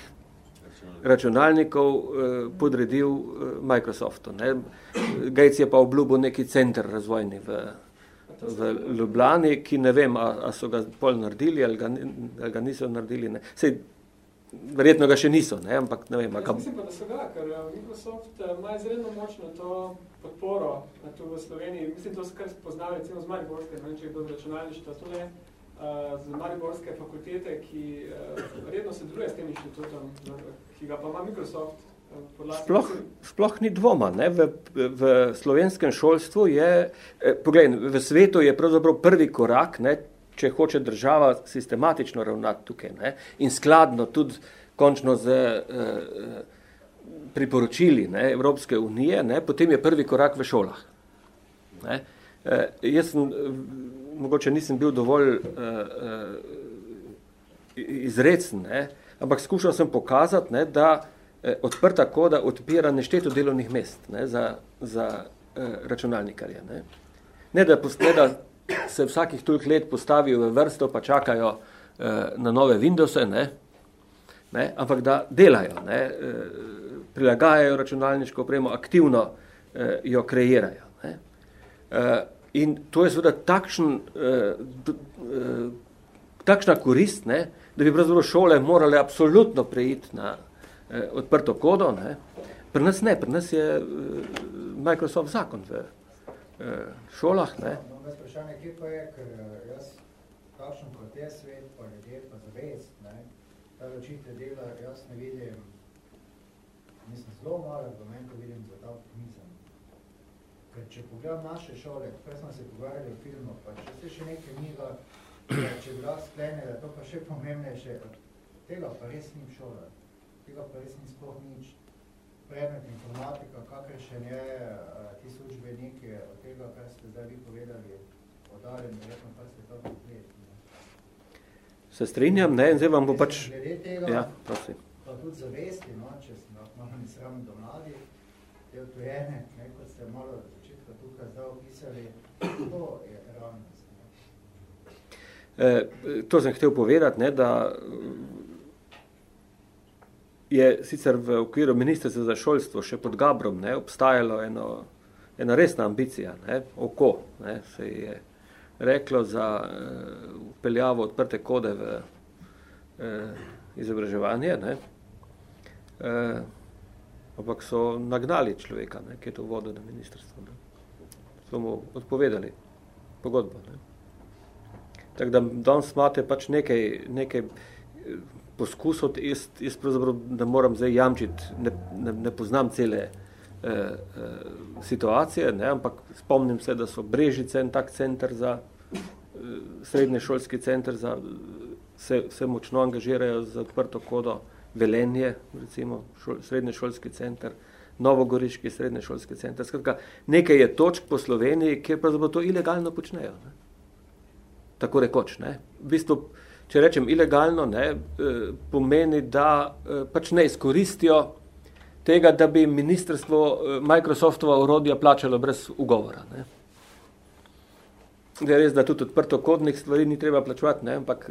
računalnikov uh, podredil Microsoftu. Ne. Gates je pa obljubil neki center razvojni v, v Ljubljani, ki ne vem, a, a so ga pol naredili ali ga, ali ga niso naredili. Ne. Sej, verjetno ga še niso, ne, ampak ne vem. Jaz mislim pa, da so ga, ker eh, Microsoft eh, ima izredno močno to podporo eh, tu v Sloveniji. Mislim, to se kar spoznali, recimo z Mariborske, ne vem, če je bilo računalništvo, to ne, z Mariborske fakultete, ki verjetno se druje s tem inštitutom, ki ga pa ima Microsoft. Sploh, sploh ni dvoma. Ne? V, v slovenskem šolstvu je, eh, pogled, v svetu je pravzaprav prvi korak, ne? Če hoče država sistematično ravnati tukaj ne, in skladno tudi končno z eh, priporočili ne, Evropske unije, ne, potem je prvi korak v šolah. Ne. Eh, jaz sem, mogoče nisem bil dovolj eh, izrecen, ne, ampak skušal sem pokazati, ne, da eh, odprta koda odpira nešteto delovnih mest ne, za, za eh, računalnikarje. Ne. Ne, da, ne, da se vsakih toliko let postavijo v vrsto, pa čakajo eh, na nove Windowse, ne? Ne? ampak da delajo, ne? Eh, prilagajajo računalniško opremo, aktivno eh, jo kreirajo. Ne? Eh, in to je seveda takšen, eh, eh, takšna korist, ne? da bi pravzaprav šole morale absolutno preiti na eh, odprto kodo. Ne? Pri nas ne, pri nas je eh, Microsoft zakon v eh, šolah. Ne? Vprašanje, kje pa je, ker eh, jaz, kakšen kot je svet, pa ljudje, pa zavest, ne, ta ločite dela, jaz ne vidim, mislim, zelo malo argumentov vidim za ta optimizem. Ker če pogledam naše šole, prej smo se pogovarjali o filmu, pa če se še nekaj miga, če bi bila sklenila, to pa še pomembnejše, tega pa res ni v šole, tega pa res ni sploh nič, predmet informatika, kakršen je eh, ti službeniki od tega, kar ste zdaj vi povedali, odaljeni, verjetno pa ste to. Se strinjam, ne, in zdaj vam bo pač... Glede tega, ja, prosim. pa tudi zavesti, no, če sem malo ne sram do mladi, te otujene, ne, kot ste malo začetka tukaj zdaj opisali, to je realnost. to sem hotel povedati, ne, da je sicer v okviru ministrstva za šolstvo še pod Gabrom ne, obstajalo eno, ena resna ambicija, ne, oko, ne, se je reklo za upeljavo odprte kode v uh, izobraževanje, ne, uh, ampak so nagnali človeka, ne, ki je to vodil na ministrstvo. Ne. So mu odpovedali pogodbo. Ne. Tako da danes imate pač nekaj, nekaj poskusov, jaz, jaz pravzaprav ne moram zdaj jamčiti, ne, ne, ne poznam cele eh, eh, situacije, ne, ampak spomnim se, da so Brežice en tak center za eh, srednje šolski center, za, se, se močno angažirajo za odprto kodo Velenje, recimo šol, srednje šolski center, Novogoriški srednje šolski center. Skratka, nekaj je točk po Sloveniji, kjer pravzaprav to ilegalno počnejo. Ne. Tako rekoč. Ne. V bistvu, če rečem ilegalno, ne, eh, pomeni, da eh, pač ne izkoristijo tega, da bi ministrstvo eh, Microsoftova orodja plačalo brez ugovora. Ne. Je res, da tudi odprto kodnih stvari ni treba plačevati, ne, ampak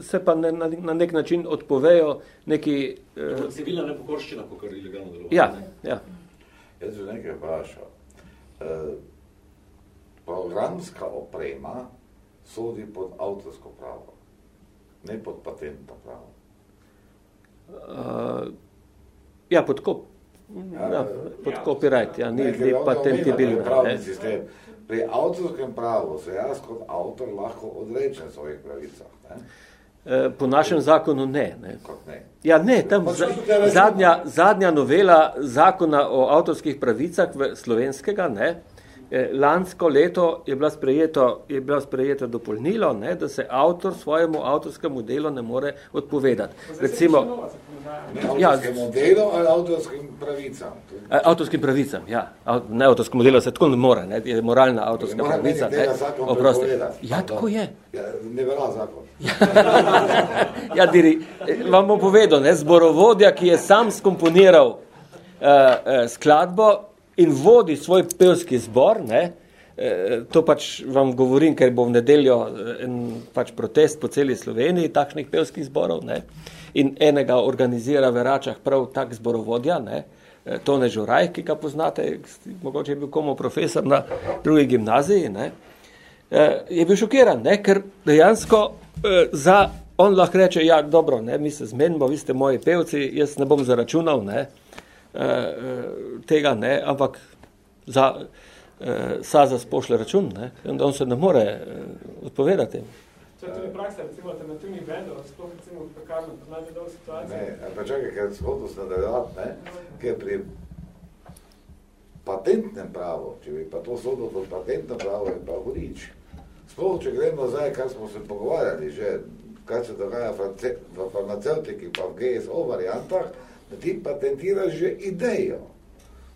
se pa ne, na, na nek način odpovejo neki... Uh, civilna nepokorščina, kot je ilegalno delovanje. Ja, ja. Jaz bi nekaj vprašal. Uh, programska oprema sodi pod avtorsko pravo ne pod patentno pravo. Uh, ja, pod, kop, ja, pod ja, copyright, ja, ni, ni patentibilno. Pri avtorskem pravu se jaz kot avtor lahko odrečem svojih pravicah. Ne? E, po našem zakonu ne. ne. ne. Ja, ne, tam zadnja, zadnja novela zakona o avtorskih pravicah v slovenskega, ne, Eh, lansko leto je bila sprejeto, je bila sprejeto dopolnilo, ne, da se avtor svojemu avtorskemu delu ne more odpovedati. Recimo, avtorskemu ja, delu ali avtorskim pravicam? Eh, avtorskim pravicam, ja. Ne avtorskemu delu se tako ne more, ne, je moralna avtorska pravica. Ne, oprosti. Ja, tako je. Ja, ne velja zakon. ja, diri, eh, vam bom povedal, ne, zborovodja, ki je sam skomponiral uh, uh, skladbo, in vodi svoj pevski zbor, ne, e, to pač vam govorim, ker bo v nedeljo e, en pač protest po celi Sloveniji takšnih pevskih zborov, ne, in enega organizira v Račah prav tak zborovodja, ne, e, Tone Žuraj, ki ga poznate, mogoče je bil komu profesor na drugi gimnaziji, ne, je bil šokiran, ne, ker dejansko za, on lahko reče, ja, dobro, ne, mi se zmenimo, vi ste moji pevci, jaz ne bom zaračunal, ne, eh, tega ne, ampak za eh, Saza spošle račun, ne, in on se ne more eh, odpovedati. Če je tudi praksa, recimo, alternativnih bendov, sploh recimo v pekarno, poznate dobro situacijo? Ne, pa čakaj, ker shodno se nadaljati, ne, ker pri patentnem pravu, če bi pa to sodno pod patentnem pravu, je pa vodič. Sploh, če gremo zdaj, kar smo se pogovarjali že, kaj se dogaja v farmaceutiki, pa v GSO variantah, da ti patentiraš že idejo.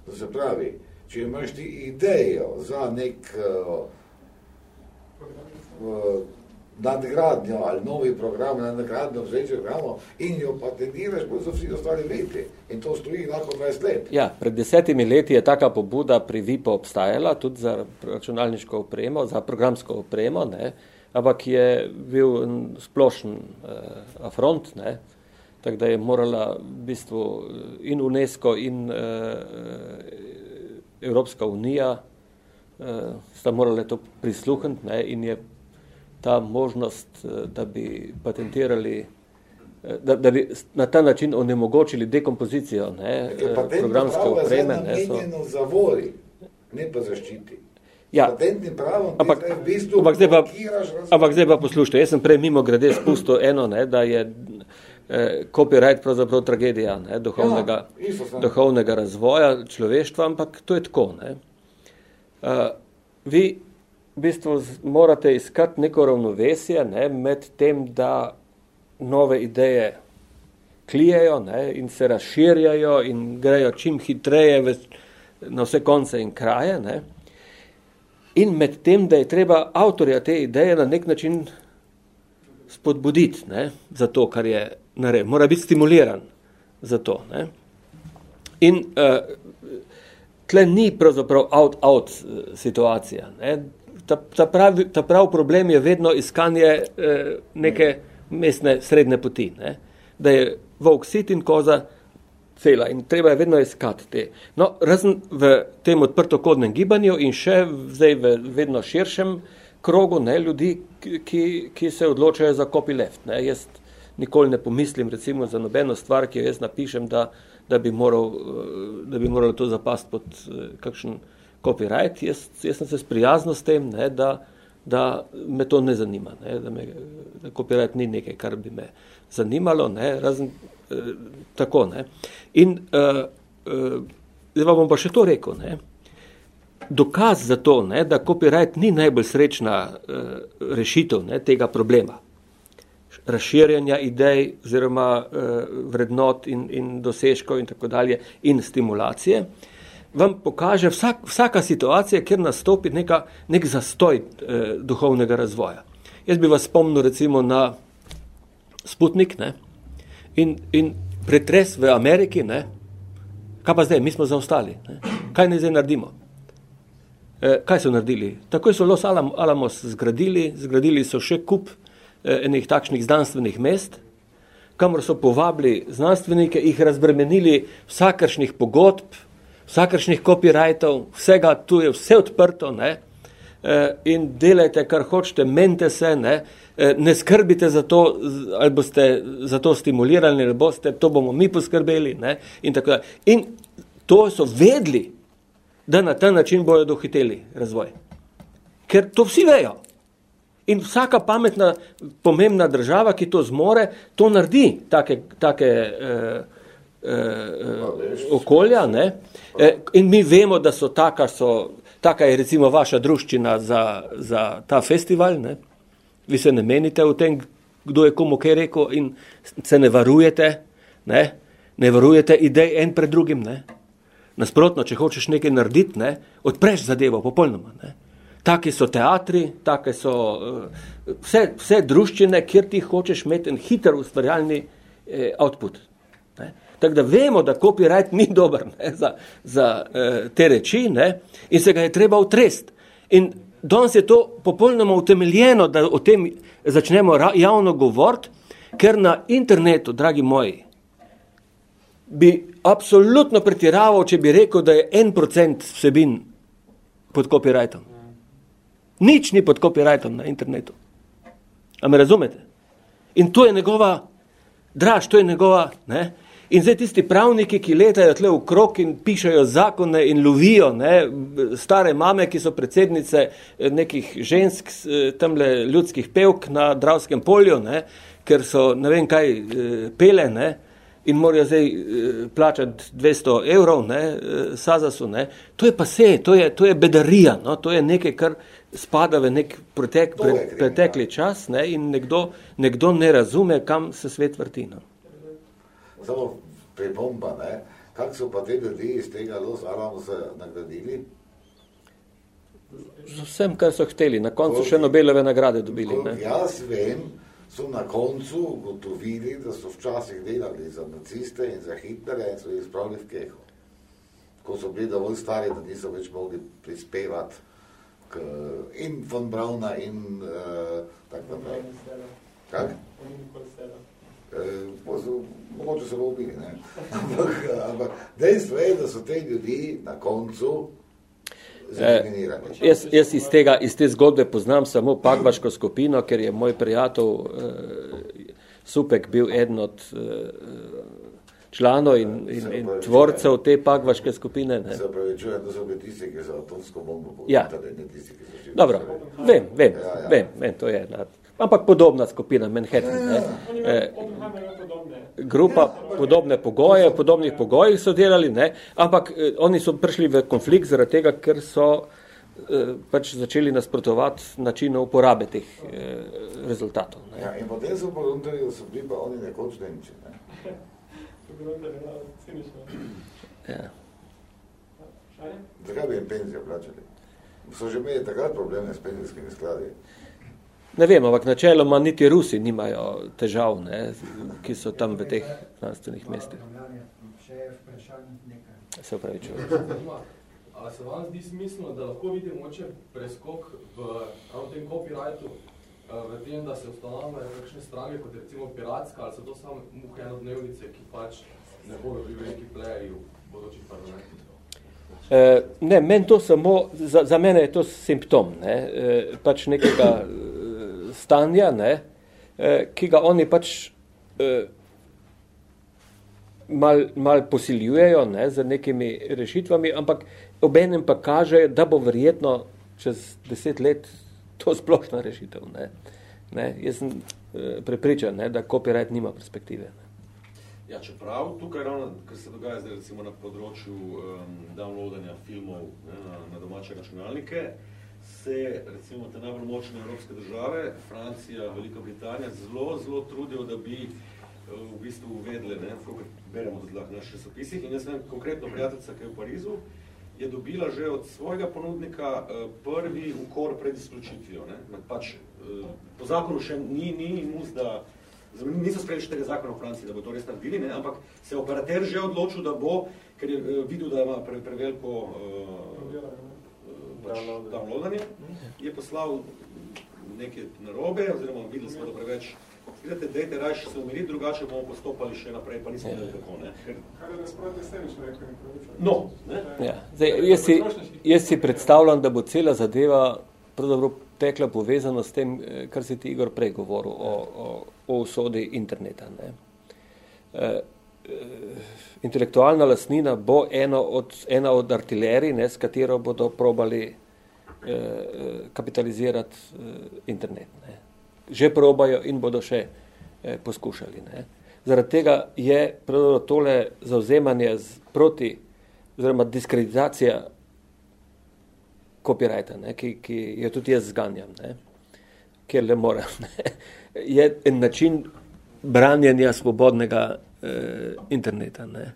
To se pravi, če imaš ti idejo za nek uh, nadgradnjo ali novi program, nadgradnjo vzreče programo in jo patentiraš, bo so vsi ostali leti. In to stoji lahko 20 let. Ja, pred desetimi leti je taka pobuda pri VIPO obstajala, tudi za računalniško opremo, za programsko opremo, ne, ampak je bil splošen uh, afront, ne, uh, tako da je morala v bistvu eh, in UNESCO in uh, Evropska unija uh, sta morali to prisluhniti ne, in je ta možnost, da bi patentirali Da, da bi na ta način onemogočili dekompozicijo ne, programske opreme. Ne, so... za vori, ne pa zaščiti. Ja. Pravom, ampak, v bistvu ampak, zdaj pa, ampak zdaj pa poslušajte, jaz sem prej mimo grede spustil eno, ne, da je copyright pravzaprav tragedija ne, duhovnega, ja, duhovnega razvoja človeštva, ampak to je tako. Ne. Uh, vi v bistvu morate iskati neko ravnovesje ne, med tem, da nove ideje klijejo ne, in se razširjajo in grejo čim hitreje v, na vse konce in kraje. Ne, in med tem, da je treba avtorja te ideje na nek način spodbuditi ne, za to, kar je narediti, mora biti stimuliran za to. Ne? In uh, tle ni pravzaprav out-out eh, situacija. Ne? ta, ta, pravi, ta prav problem je vedno iskanje eh, neke mestne srednje poti. Ne? Da je volk sit in koza cela in treba je vedno iskati te. No, razen v tem odprtokodnem gibanju in še zdaj v vedno širšem krogu ne, ljudi, ki, ki se odločajo za copyleft. Ne. Jaz nikoli ne pomislim recimo za nobeno stvar, ki jo jaz napišem, da, da, bi, moral, da bi moral to zapasti pod eh, kakšen copyright. Jaz, jaz sem se sprijaznil s tem, ne, da, da me to ne zanima, ne, da, me, da copyright ni nekaj, kar bi me zanimalo, ne, razen eh, tako. Ne. In eh, eh, zdaj bom pa še to rekel. Ne dokaz za to, ne, da copyright ni najbolj srečna uh, rešitev ne, tega problema. Razširjanja idej oziroma uh, vrednot in, in dosežkov in tako dalje in stimulacije, vam pokaže vsak, vsaka situacija, kjer nastopi neka, nek zastoj uh, duhovnega razvoja. Jaz bi vas spomnil recimo na Sputnik ne, in, in pretres v Ameriki, ne, kaj pa zdaj, mi smo zaostali, ne, kaj ne zdaj naredimo? Eh, kaj so naredili? Takoj so Los Alamos zgradili, zgradili so še kup eh, enih takšnih znanstvenih mest, kamor so povabili znanstvenike, jih razbremenili vsakršnih pogodb, vsakršnih copyrightov, vsega, tu je vse odprto ne? Eh, in delajte, kar hočete, mente se, ne? ne skrbite za to, ali boste za to stimulirali, ali boste, to bomo mi poskrbeli. Ne? In, tako in to so vedli, da na ta način bojo dohiteli razvoj. Ker to vsi vejo. In vsaka pametna, pomembna država, ki to zmore, to naredi, take, take eh, eh, okolja. Ne? Eh, in mi vemo, da so taka, so, taka je recimo vaša druščina za, za ta festival. Ne? Vi se ne menite o tem, kdo je komu kaj rekel in se ne varujete, ne, ne varujete idej en pred drugim. Ne? Nasprotno, če hočeš nekaj narediti, ne, odpreš zadevo popolnoma. Ne. Taki so teatri, take so uh, vse, vse druščine, kjer ti hočeš imeti en hiter ustvarjalni eh, output. Ne. Tako da vemo, da copyright ni dober ne, za, za uh, te reči ne, in se ga je treba utresti. In danes je to popolnoma utemeljeno, da o tem začnemo javno govoriti, ker na internetu, dragi moji, bi absolutno pretiraval, če bi rekel, da je en procent vsebin pod copyrightom. Nič ni pod copyrightom na internetu. A me razumete? In to je njegova draž, to je njegova, ne? In zdaj tisti pravniki, ki letajo tle v krok in pišajo zakone in lovijo, ne, stare mame, ki so predsednice eh, nekih žensk, eh, tamle ljudskih pevk na Dravskem polju, ne, ker so ne vem kaj eh, pele, ne, in morajo zdaj uh, plačati 200 evrov, ne, uh, Sazasu, ne. To je pa se, to je, to je bedarija, no, to je nekaj, kar spada v nek pretek, pre, pretekli čas ne, in nekdo, nekdo ne razume, kam se svet vrti. No. Samo pripomba, ne, kak so pa te ljudi iz tega Los Alamosa nagradili? Z vsem, kar so hteli, na koncu Kolik, še Nobelove nagrade dobili. Ne. Jaz vem, so na koncu ugotovili, da so včasih delali za naciste in za Hitlerja in so jih spravili v keho. Ko so bili dovolj stari, da niso več mogli prispevati k, in von Brauna in uh, tako naprej. Kak? Uh, mogoče so ga ubili, ne? ampak, ampak dejstvo je, da so te ljudi na koncu Eh, jaz, jaz iz, tega, iz te zgodbe poznam samo pagvaško skupino, ker je moj prijatelj eh, Supek bil eden od eh, članov in, in, in tvorcev te pagvaške skupine. Ne. Se pravi, čujem, da so bili tisti, ki so atomsko bombo povedali, ja. ne tisti, ki so živeli. Dobro, vem, vem, ja, ja. vem, vem, to je. Na, ampak podobna skupina, Manhattan. Ne. Eh, grupa podobne pogoje, v podobnih pogojih so delali, ne. ampak eh, oni so prišli v konflikt zaradi tega, ker so eh, pač začeli nasprotovati načinu uporabe teh eh, rezultatov. Ne. Ja, in potem so pogodili, da so bili pa oni nekoč Nemči. Ne. Ja. Zakaj bi jim penzijo plačali? So že imeli takrat probleme s penzijskimi skladi. Ne vem, ampak načeloma niti Rusi nimajo težav, ne, ki so tam v teh znanstvenih mestih. Se upravičujem. ali se vam zdi smiselno, da lahko vidimo moče preskok v ravno tem copyrightu, v tem, da se ustanavljajo kakšne stranke, kot recimo piratska, ali so to samo muhe enodnevnice, ki pač ne bodo bili veliki playerji v bodočih parlamentih? E, ne, meni to samo, za, za mene je to simptom, ne, e, pač nekega stanja, ne, e, ki ga oni pač e, mal, mal posiljujejo ne, z nekimi rešitvami, ampak obenem pa kaže, da bo verjetno čez deset let to splošna rešitev. Ne. Ne, jaz sem e, prepričan, ne, da copyright nima perspektive. Ne. Ja, čeprav tukaj ravno, kar se dogaja zdaj recimo na področju um, downloadanja filmov ne, na, na domače računalnike, se recimo te najbolj močne evropske države, Francija, Velika Britanija, zelo, zelo trudijo, da bi uh, v bistvu uvedle, ne, kako beremo tudi lahko naših časopisih. In jaz vem, konkretno prijateljica, ki je v Parizu, je dobila že od svojega ponudnika uh, prvi ukor pred izključitvijo. Ne. Pač, uh, po zakonu še ni, ni mus, da niso sprejeli še tega zakona v Franciji, da bo to res naredili, ne? ampak se je operater že odločil, da bo, ker je videl, da ima pre, preveliko uh, pač downloadanje, je poslal neke narobe, oziroma videli smo, da preveč Gledajte, dejte raje se umiriti, drugače bomo postopali še naprej, pa nismo vedeli kako, ne? Da nasprotne steni človeka ne praviča? No, ne? Ja. Zdaj, jaz, si, jaz si predstavljam, da bo cela zadeva pravzaprav tekla povezano s tem, eh, kar si ti Igor prej govoril o, o, o usodi interneta. Ne. Intelektualna lasnina bo eno od, ena od artilerij, ne, s katero bodo probali e, kapitalizirati e, internet. Ne. Že probajo in bodo še e, poskušali. Ne. Zaradi tega je tole zauzemanje z, proti, oziroma diskreditacija copyrighta, ne, ki, ki jo tudi jaz zganjam, ne, kjer le moram. Ne, je en način branjenja svobodnega eh, interneta. Ne,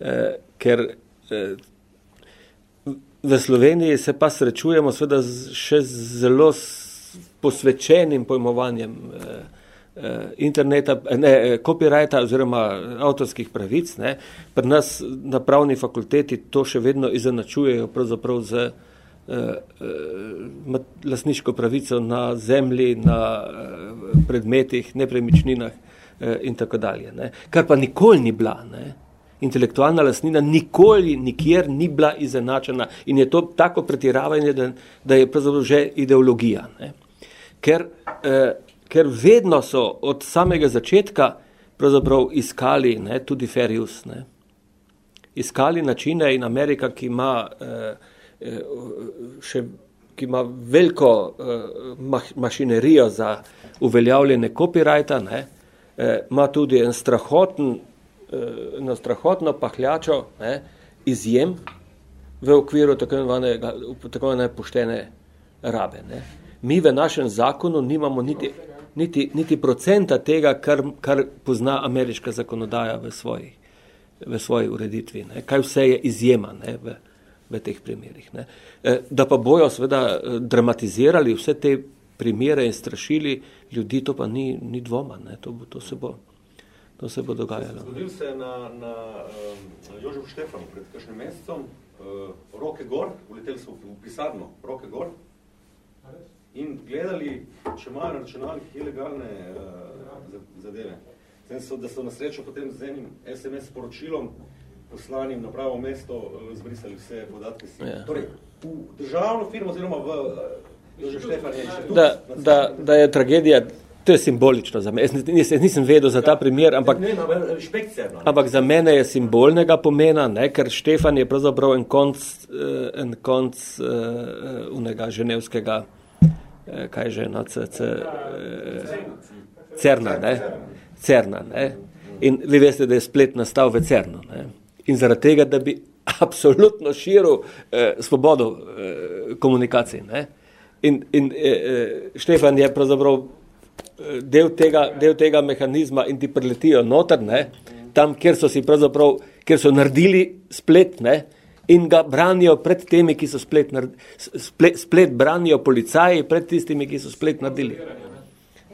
eh, ker eh, v Sloveniji se pa srečujemo seveda z, še z zelo posvečenim pojmovanjem eh, interneta, ne, copyrighta oziroma avtorskih pravic. Ne. Pri nas na pravni fakulteti to še vedno izenačujejo pravzaprav z Eh, eh, lasniško pravico na zemlji, na eh, predmetih, nepremičninah in tako dalje. Ne. Kar pa nikoli ni bila. Ne. Intelektualna lasnina nikoli, nikjer ni bila izenačena in je to tako pretiravanje, da, da je pravzaprav že ideologija. Ne. Ker, eh, ker vedno so od samega začetka iskali, ne, tudi use, ne. iskali načine in Amerika, ki ima eh, Eh, še, ki ima veliko uh, mašinerijo za uveljavljene copyrighta, ne, eh, ima tudi en strahoten, uh, eno strahotno pahljačo ne, izjem v okviru tako imenovane poštene rabe. Ne. Mi v našem zakonu nimamo niti, niti, niti procenta tega, kar, kar pozna ameriška zakonodaja v svoji, v svoji ureditvi. Ne. Kaj vse je izjema ne, v, v teh primerih. Ne. E, da pa bojo seveda e, dramatizirali vse te primere in strašili ljudi, to pa ni, ni dvoma, ne. To, bo, to, se bo, to se bo dogajalo. Zgodil se je na, na uh, Jožefu Štefanu pred kakšnim mesecem, uh, roke gor, uleteli so v pisarno, roke gor, in gledali, če imajo na računalnik ilegalne uh, zadeve. Zdaj so, da so na srečo potem z enim SMS sporočilom poslanim na pravo mesto uh, zbrisali vse podatke. Ja. Torej, v državno firmo oziroma v uh, da, da, da je tragedija, to je simbolično za me. Jaz nisem, nisem vedel za ta primer, ampak, ampak za mene je simbolnega pomena, ne, ker Štefan je pravzaprav en konc, uh, en konc uh, unega ženevskega, uh, kaj že, no, c, c, Cerna, ne? Cerna, ne? In vi veste, da je splet nastal v Cernu, ne? in zaradi tega, da bi absolutno širil eh, svobodo eh, komunikacij. Ne? In, in eh, eh, Štefan je pravzaprav eh, del tega, del tega mehanizma in ti priletijo noter, ne? tam, kjer so si pravzaprav, kjer so naredili splet, ne? in ga branijo pred temi, ki so splet, splet, splet branijo policaji pred tistimi, ki so splet naredili.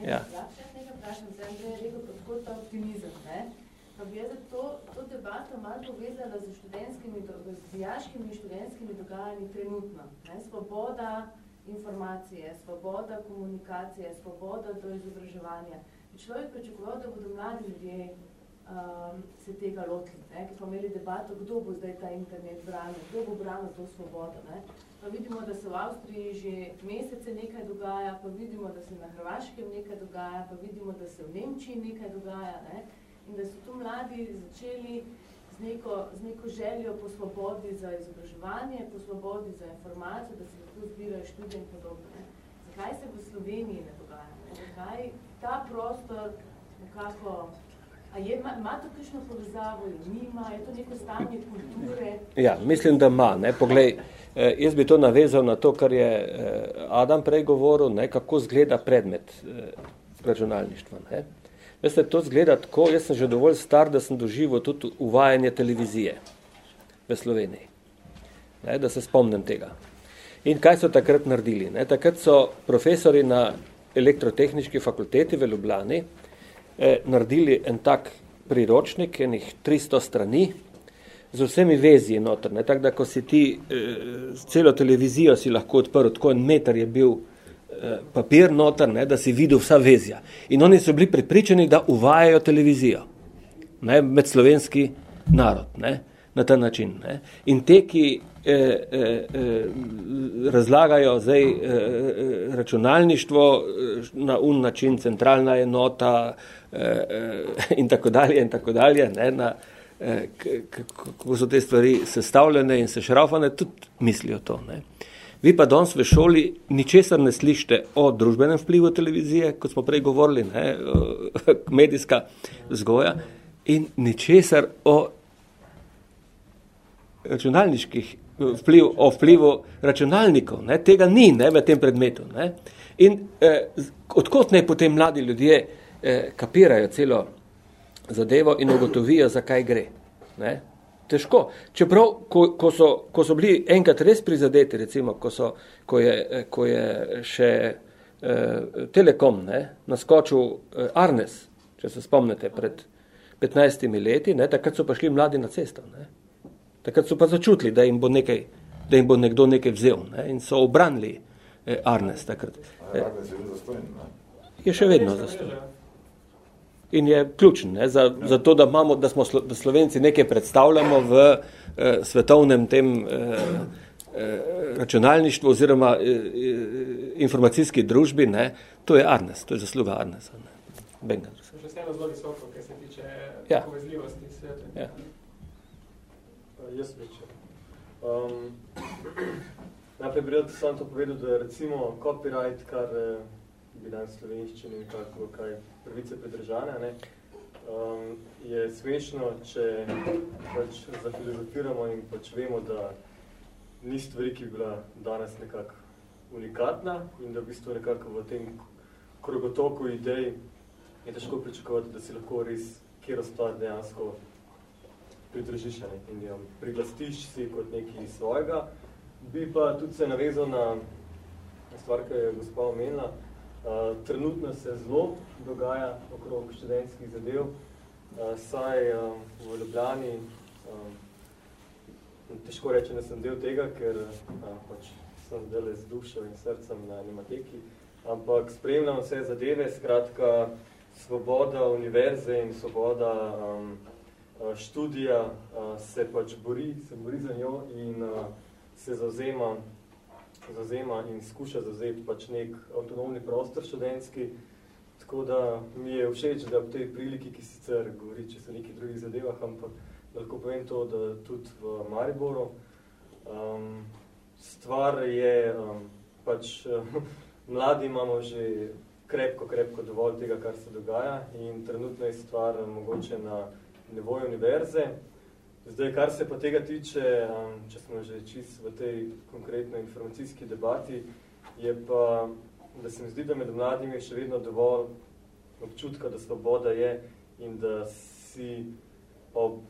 Ja. vojaškimi in študentskimi dogajanji trenutno. Ne? Svoboda informacije, svoboda komunikacije, svoboda do izobraževanja. Človek pričakoval, da bodo mladi ljudje um, se tega lotili. Ne? Ker smo imeli debato, kdo bo zdaj ta internet branil, kdo bo branil to svobodo. Ne? Pa vidimo, da se v Avstriji že mesece nekaj dogaja, pa vidimo, da se na Hrvaškem nekaj dogaja, pa vidimo, da se v Nemčiji nekaj dogaja. Ne? In da so tu mladi začeli z neko, z neko željo po svobodi za izobraževanje, po svobodi za informacijo, da se lahko zbirajo študije in podobno. Ne? Zakaj se v Sloveniji ne dogaja? Ne? Zakaj ta prostor nekako A je, ima, ima to kakšno povezavo ali nima? Je to neko stanje kulture? Ja, mislim, da ima. Ne. Poglej, eh, jaz bi to navezal na to, kar je eh, Adam prej govoril, ne, kako zgleda predmet eh, računalništva. Ne. Veste, to zgleda tako, jaz sem že dovolj star, da sem doživel tudi uvajanje televizije v Sloveniji. Ne, da se spomnim tega. In kaj so takrat naredili? Ne? Takrat so profesori na elektrotehnički fakulteti v Ljubljani eh, naredili en tak priročnik, enih 300 strani, z vsemi vezi noter. Ne? Tako da, ko si ti eh, celo televizijo si lahko odprl, tako en meter je bil papir noter, ne? da si videl vsa vezja. In oni so bili pripričani, da uvajajo televizijo ne? med slovenski narod. Ne? na ta način. Ne. In te, ki eh, eh, eh, razlagajo zdaj eh, eh računalništvo eh, na un način, centralna enota, Eh, in tako dalje in tako dalje, ne, na, eh, kako so te stvari sestavljene in sešraufane, tudi mislijo to. Ne. Vi pa danes v šoli ničesar ne slišite o družbenem vplivu televizije, kot smo prej govorili, ne, medijska vzgoja, in ničesar o računalniških vpliv, o vplivu računalnikov. Ne, tega ni ne, v tem predmetu. Ne. In eh, odkot ne potem mladi ljudje eh, kapirajo celo zadevo in ugotovijo, zakaj gre. Ne? Težko. Čeprav, ko, ko, so, ko so bili enkrat res prizadeti, recimo, ko, so, ko, je, ko je še eh, Telekom ne, naskočil eh, Arnes, če se spomnite, pred 15 leti, ne, takrat so pa šli mladi na cesto. Ne. Takrat so pa začutili, da jim bo, nekaj, da jim bo nekdo nekaj vzel ne, in so obranili eh, Arnes takrat. Arnes je zastojen? Je še vedno zastojen in je ključen ne, za, za to, da, imamo, da smo da Slovenci nekaj predstavljamo v eh, svetovnem tem eh, eh, računalništvu oziroma eh, eh informacijski družbi, ne, to je Arnes, to je zasluga Arnesa. Ne. Benga. Še s zelo visoko, kar se tiče ja. povezljivosti sveta. Ja. Uh, jaz večer. Um, najprej bi rad sam to povedal, da je recimo copyright, kar eh, bi dan slovenščini kako kaj prvice pridržane, ne? Um, je smešno, če pač zafilozofiramo in pač vemo, da ni stvari, ki bi bila danes nekako unikatna in da v bistvu nekako v tem krogotoku idej je težko pričakovati, da si lahko res kjero stvar dejansko pridržiš in jo priglastiš si kot nekaj svojega. Bi pa tudi se navezal na stvar, ki je gospa omenila, trenutno se zelo dogaja okrog študentskih zadev, saj v Ljubljani, težko reči, da sem del tega, ker pač sem zdaj z dušo in srcem na animateki, ampak spremljam vse zadeve, skratka, svoboda univerze in svoboda um, študija uh, se pač bori, se bori za njo in uh, se zauzema zazema in skuša zazeti pač nek avtonomni prostor študentski. Tako da mi je všeč, da v tej priliki, ki sicer govori, če se nekih drugih zadevah, ampak lahko povem to, da tudi v Mariboru um, stvar je, um, pač mladi imamo že krepko, krepko dovolj tega, kar se dogaja in trenutno je stvar mogoče na nivoju univerze, Zdaj, kar se pa tega tiče, um, če smo že čist v tej konkretno informacijski debati, je pa, da se mi zdi, da med mladimi je še vedno dovolj občutka, da svoboda je in da si ob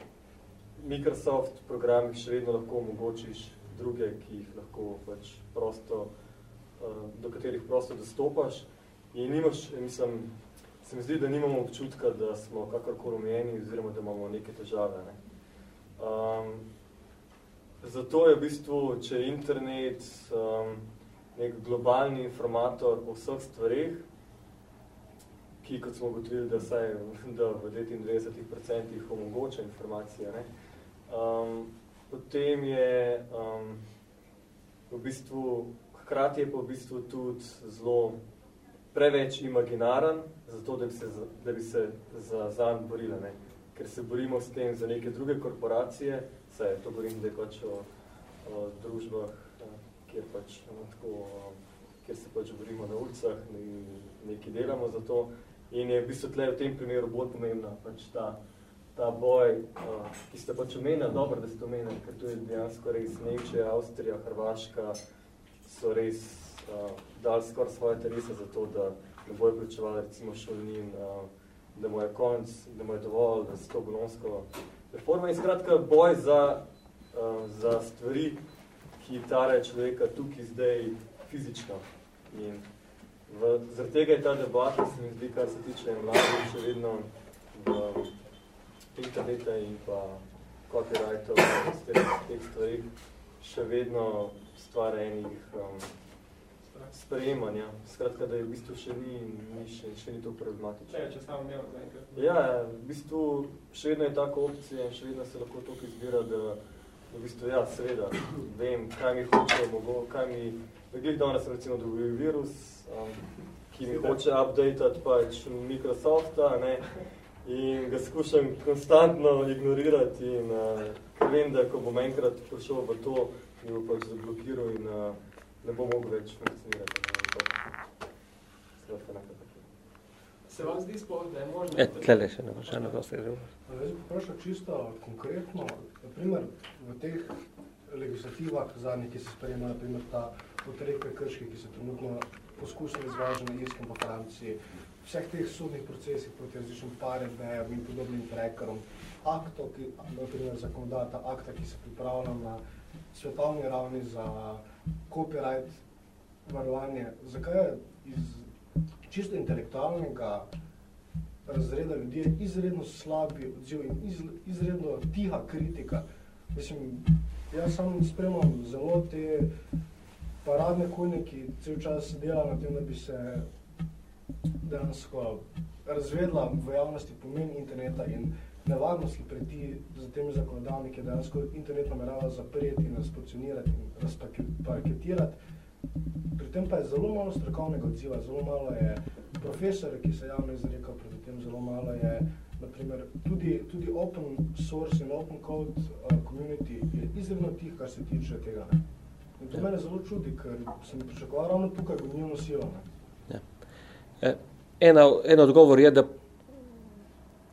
Microsoft programih še vedno lahko omogočiš druge, ki jih lahko pač prosto, uh, do katerih prosto dostopaš. In nimaš, mislim, se mi zdi, da nimamo občutka, da smo kakorkoli omejeni oziroma da imamo neke težave. Ne? Um, zato je v bistvu, če je internet um, nek globalni informator o vseh stvarih, ki, kot smo ugotovili, da, saj, da v 99% omogoča informacije, ne? Um, potem je um, v bistvu, hkrati je pa v bistvu tudi zelo preveč imaginaren, zato da bi se, da bi se za zanj borila. Ne? Ker se borimo s tem za neke druge korporacije, se to govorim zdaj pač o, o družbah, kjer, pač, no, tako, kjer se pač borimo na ulicah in nekaj delamo za to. In je v bistvu tle v tem primeru bolj pomembna pač ta ta boj, uh, ki ste pač omenili, dobro, da ste omenili, ker tu je dejansko res Nemčija, Avstrija, Hrvaška, so res uh, dali skoraj svoje terese za to, da ne bojo pričevali recimo šolnin, uh, da mu je konc, da mu je dovolj, da se to bolonsko reforma in skratka boj za, uh, za stvari, ki tare človeka tukaj zdaj fizično. In v, zaradi tega je ta debata, se mi zdi, kar se tiče mladih, še vedno v, interneta in pa copyrightov in teh stvari še vedno stvar enih um, sprejemanja. Skratka, da je v bistvu še ni, ni, še, še ni to problematično. Ne, če samo imel zaenkrat. Ja, v bistvu še vedno je tako opcija in še vedno se lahko toliko izbira, da v bistvu, ja, seveda, vem, kaj mi hoče, mogo, kaj mi, glih danes recimo dobil virus, um, ki mi hoče updateati pač Microsofta, ne, in ga skušam konstantno ignorirati in uh, vem, da ko bom enkrat prišel v to, mi bo pač zablokiral in uh, ne bom mogel več. Se vam zdi sploh, da je možno... E, tlele še ne vprašanje, da ste že Jaz bi vprašal čisto konkretno, naprimer v teh legislativah zadnjih, ki se sprejema, naprimer ta potrek prekrški, ki se trenutno poskusno izvaža na Irskem po Franciji, vseh teh sodnih procesih proti različnim paredbejem in podobnim trackerom, akto, ki, naprimer zakonodata, akta, ki se pripravlja na svetovni ravni za copyright varovanje, zakaj je iz čisto intelektualnega razreda ljudje izredno slabi odziv in iz, izredno tiha kritika. Mislim, jaz sam spremam zelo te paradne kujne, ki cel čas dela na tem, da bi se dejansko razvedla v javnosti pomen interneta in nevarnost, ki preti za temi zakonodavniki, ki dejansko internet namerava zapreti in razpocionirati in razpaketirati. Pri tem pa je zelo malo strokovnega odziva, zelo malo je profesor, ki se javno izrekal proti tem, zelo malo je naprimer, tudi, tudi open source in open code uh, community je izredno tih, kar se tiče tega. Ne? In to mene zelo čudi, ker sem pričakoval ravno tukaj gonilno silo. Ne? Eh, ena, en odgovor je, da,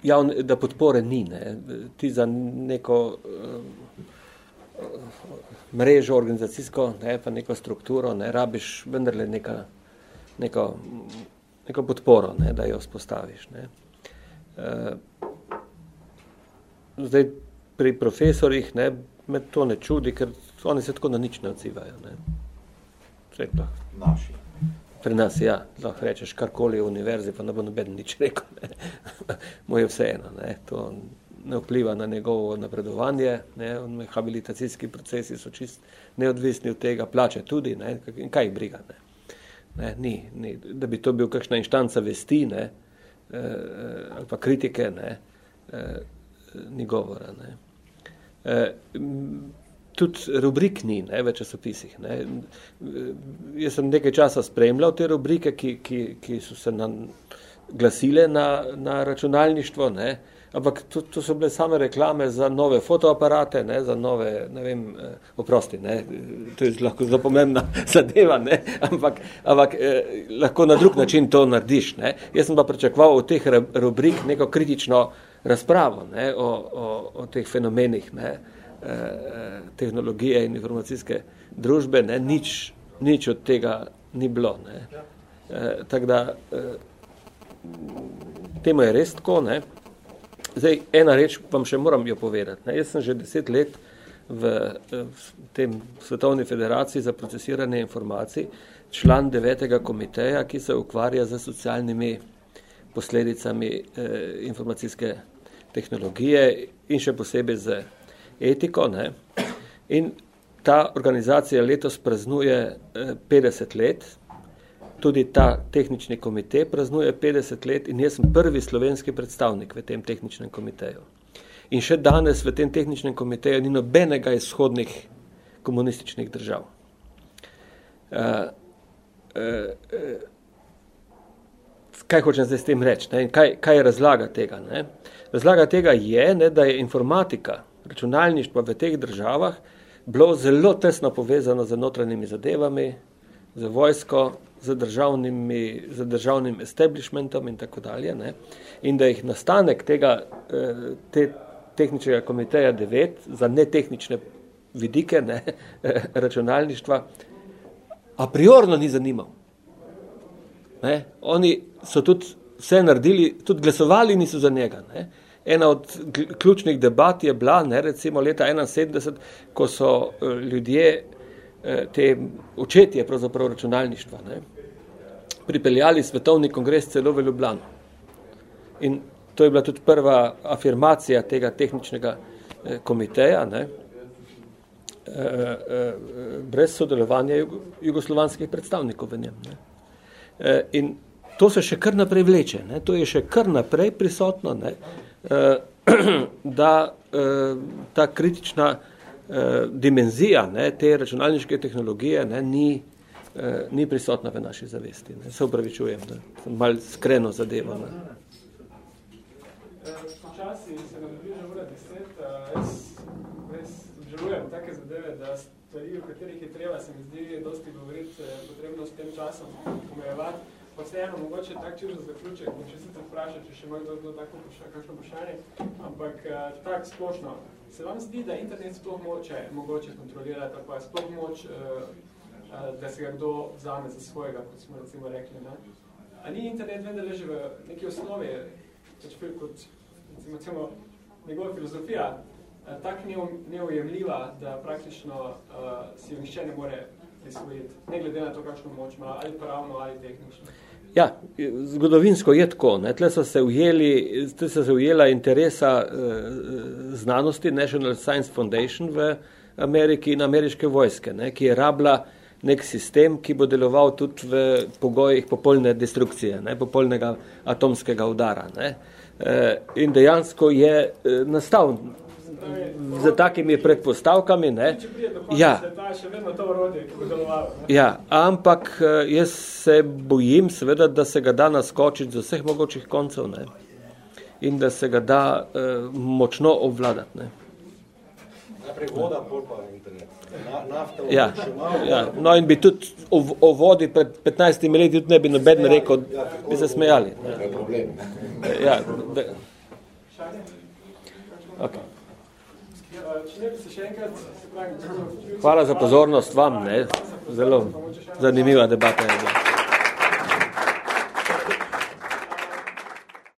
javne, da podpore ni. Ne. Ti za neko uh, mrežo organizacijsko, ne, pa neko strukturo, ne, rabiš vendarle neka, neko, neko podporo, ne, da jo spostaviš. Ne. Uh, zdaj, pri profesorjih ne, me to ne čudi, ker oni se tako na nič ne odzivajo. Ne. Svetlo. Naši pri nas, ja, lahko rečeš karkoli v univerzi, pa ne bo noben nič rekel. Ne. Mu je vseeno, ne. to ne vpliva na njegovo napredovanje, ne. habilitacijski procesi so čist neodvisni od tega, plače tudi, ne. kaj jih briga. Ne. Ne, ni, ni, da bi to bil kakšna inštanca vesti ne, eh, ali pa kritike, ne, eh, ni govora. Ne. Eh, tudi rubrik ni ne, v časopisih. Ne. Jaz sem nekaj časa spremljal te rubrike, ki, ki, ki so se na, glasile na, na računalništvo, ne. Ampak to, to so bile same reklame za nove fotoaparate, ne, za nove, ne vem, eh, oprosti, ne, to je lahko zelo pomembna zadeva, ne, ampak, ampak eh, lahko na drug način to narediš. Ne. Jaz sem pa pričakoval od teh rubrik neko kritično razpravo ne, o, o, o teh fenomenih. Ne. Eh, tehnologije in informacijske družbe, ne, nič, nič od tega ni bilo. Ne. E, tako da, e, temu je res tako. Ne. Zdaj, ena reč vam še moram jo povedati. Ne. Jaz sem že deset let v, v tem Svetovni federaciji za procesiranje informacij član devetega komiteja, ki se ukvarja z socialnimi posledicami e, informacijske tehnologije in še posebej z etiko. Ne. In ta organizacija letos praznuje 50 let, tudi ta tehnični komitej praznuje 50 let in jaz sem prvi slovenski predstavnik v tem tehničnem komiteju. In še danes v tem tehničnem komiteju ni nobenega izhodnih komunističnih držav. Uh, uh, uh, kaj hočem zdaj s tem reči? Ne? Kaj, kaj je razlaga tega? Ne? Razlaga tega je, ne, da je informatika, računalništvo v teh državah bilo zelo tesno povezano z notranjimi zadevami, z vojsko, z, državnimi, z državnim establishmentom in tako dalje. Ne? In da jih nastanek tega eh, te tehničnega komiteja 9 za netehnične vidike ne, računalništva a priorno ni zanimal. Ne? Oni so tudi vse naredili, tudi glasovali niso za njega. Ne? Ena od ključnih debat je bila, ne, recimo leta 71, ko so eh, ljudje, te očetje pravzaprav računalništva, ne, pripeljali svetovni kongres celo v Ljubljano. In to je bila tudi prva afirmacija tega tehničnega eh, komiteja, ne, brez sodelovanja jugoslovanskih predstavnikov v njem. Ne. In to se še kar naprej vleče, ne? to je še kar naprej prisotno, ne? da ta kritična dimenzija ne, te računalniške tehnologije ne, ni, ni prisotna v naši zavesti. Ne? Se upravičujem, da sem mal skreno zadevo. Ne? Počasi se nam bliža ura deset, jaz res obžalujem take zadeve, da stvari, o katerih je treba, se mi zdi, dosti govoriti, potrebno s tem časom omejevati. Pa vseeno, mogoče tak čisto zaključek, bom če se vpraša, če še ima kdo, kdo tako vpraša, kakšno vprašanje, ampak uh, tak splošno, se vam zdi, da internet sploh moče, mogoče kontrolirati, pa je sploh moč, uh, uh, da se ga kdo vzame za svojega, kot smo recimo rekli, ne? A ni internet vendar leži v neki osnovi, pač kot recimo, recimo njegova filozofija, uh, tak neujemljiva, da praktično uh, si jo nišče ne more prisvojiti, ne glede na to, kakšno moč ima, ali pravno, ali tehnično. Ja, zgodovinsko je tako. Ne. Tle so se ujeli, tle so se ujela interesa eh, znanosti National Science Foundation v Ameriki in ameriške vojske, ne, ki je rabila nek sistem, ki bo deloval tudi v pogojih popolne destrukcije, ne, popolnega atomskega udara. Ne. Eh, in dejansko je eh, nastal z takimi predpostavkami. Ne. Ja. ja, ampak eh, jaz se bojim, seveda, da se ga da naskočiti z vseh mogočih koncev ne. in da se ga da uh, močno obvladati. Ne. Najprej voda, pol pa internet. Nafta, ja, ja. No in bi tudi o, o vodi pred 15 leti tudi ne bi noben rekel, Ja, bi se smejali. Je problem. Ja, da, okay. Hvala za pozornost vam, ne? zelo zanimiva debata je bila.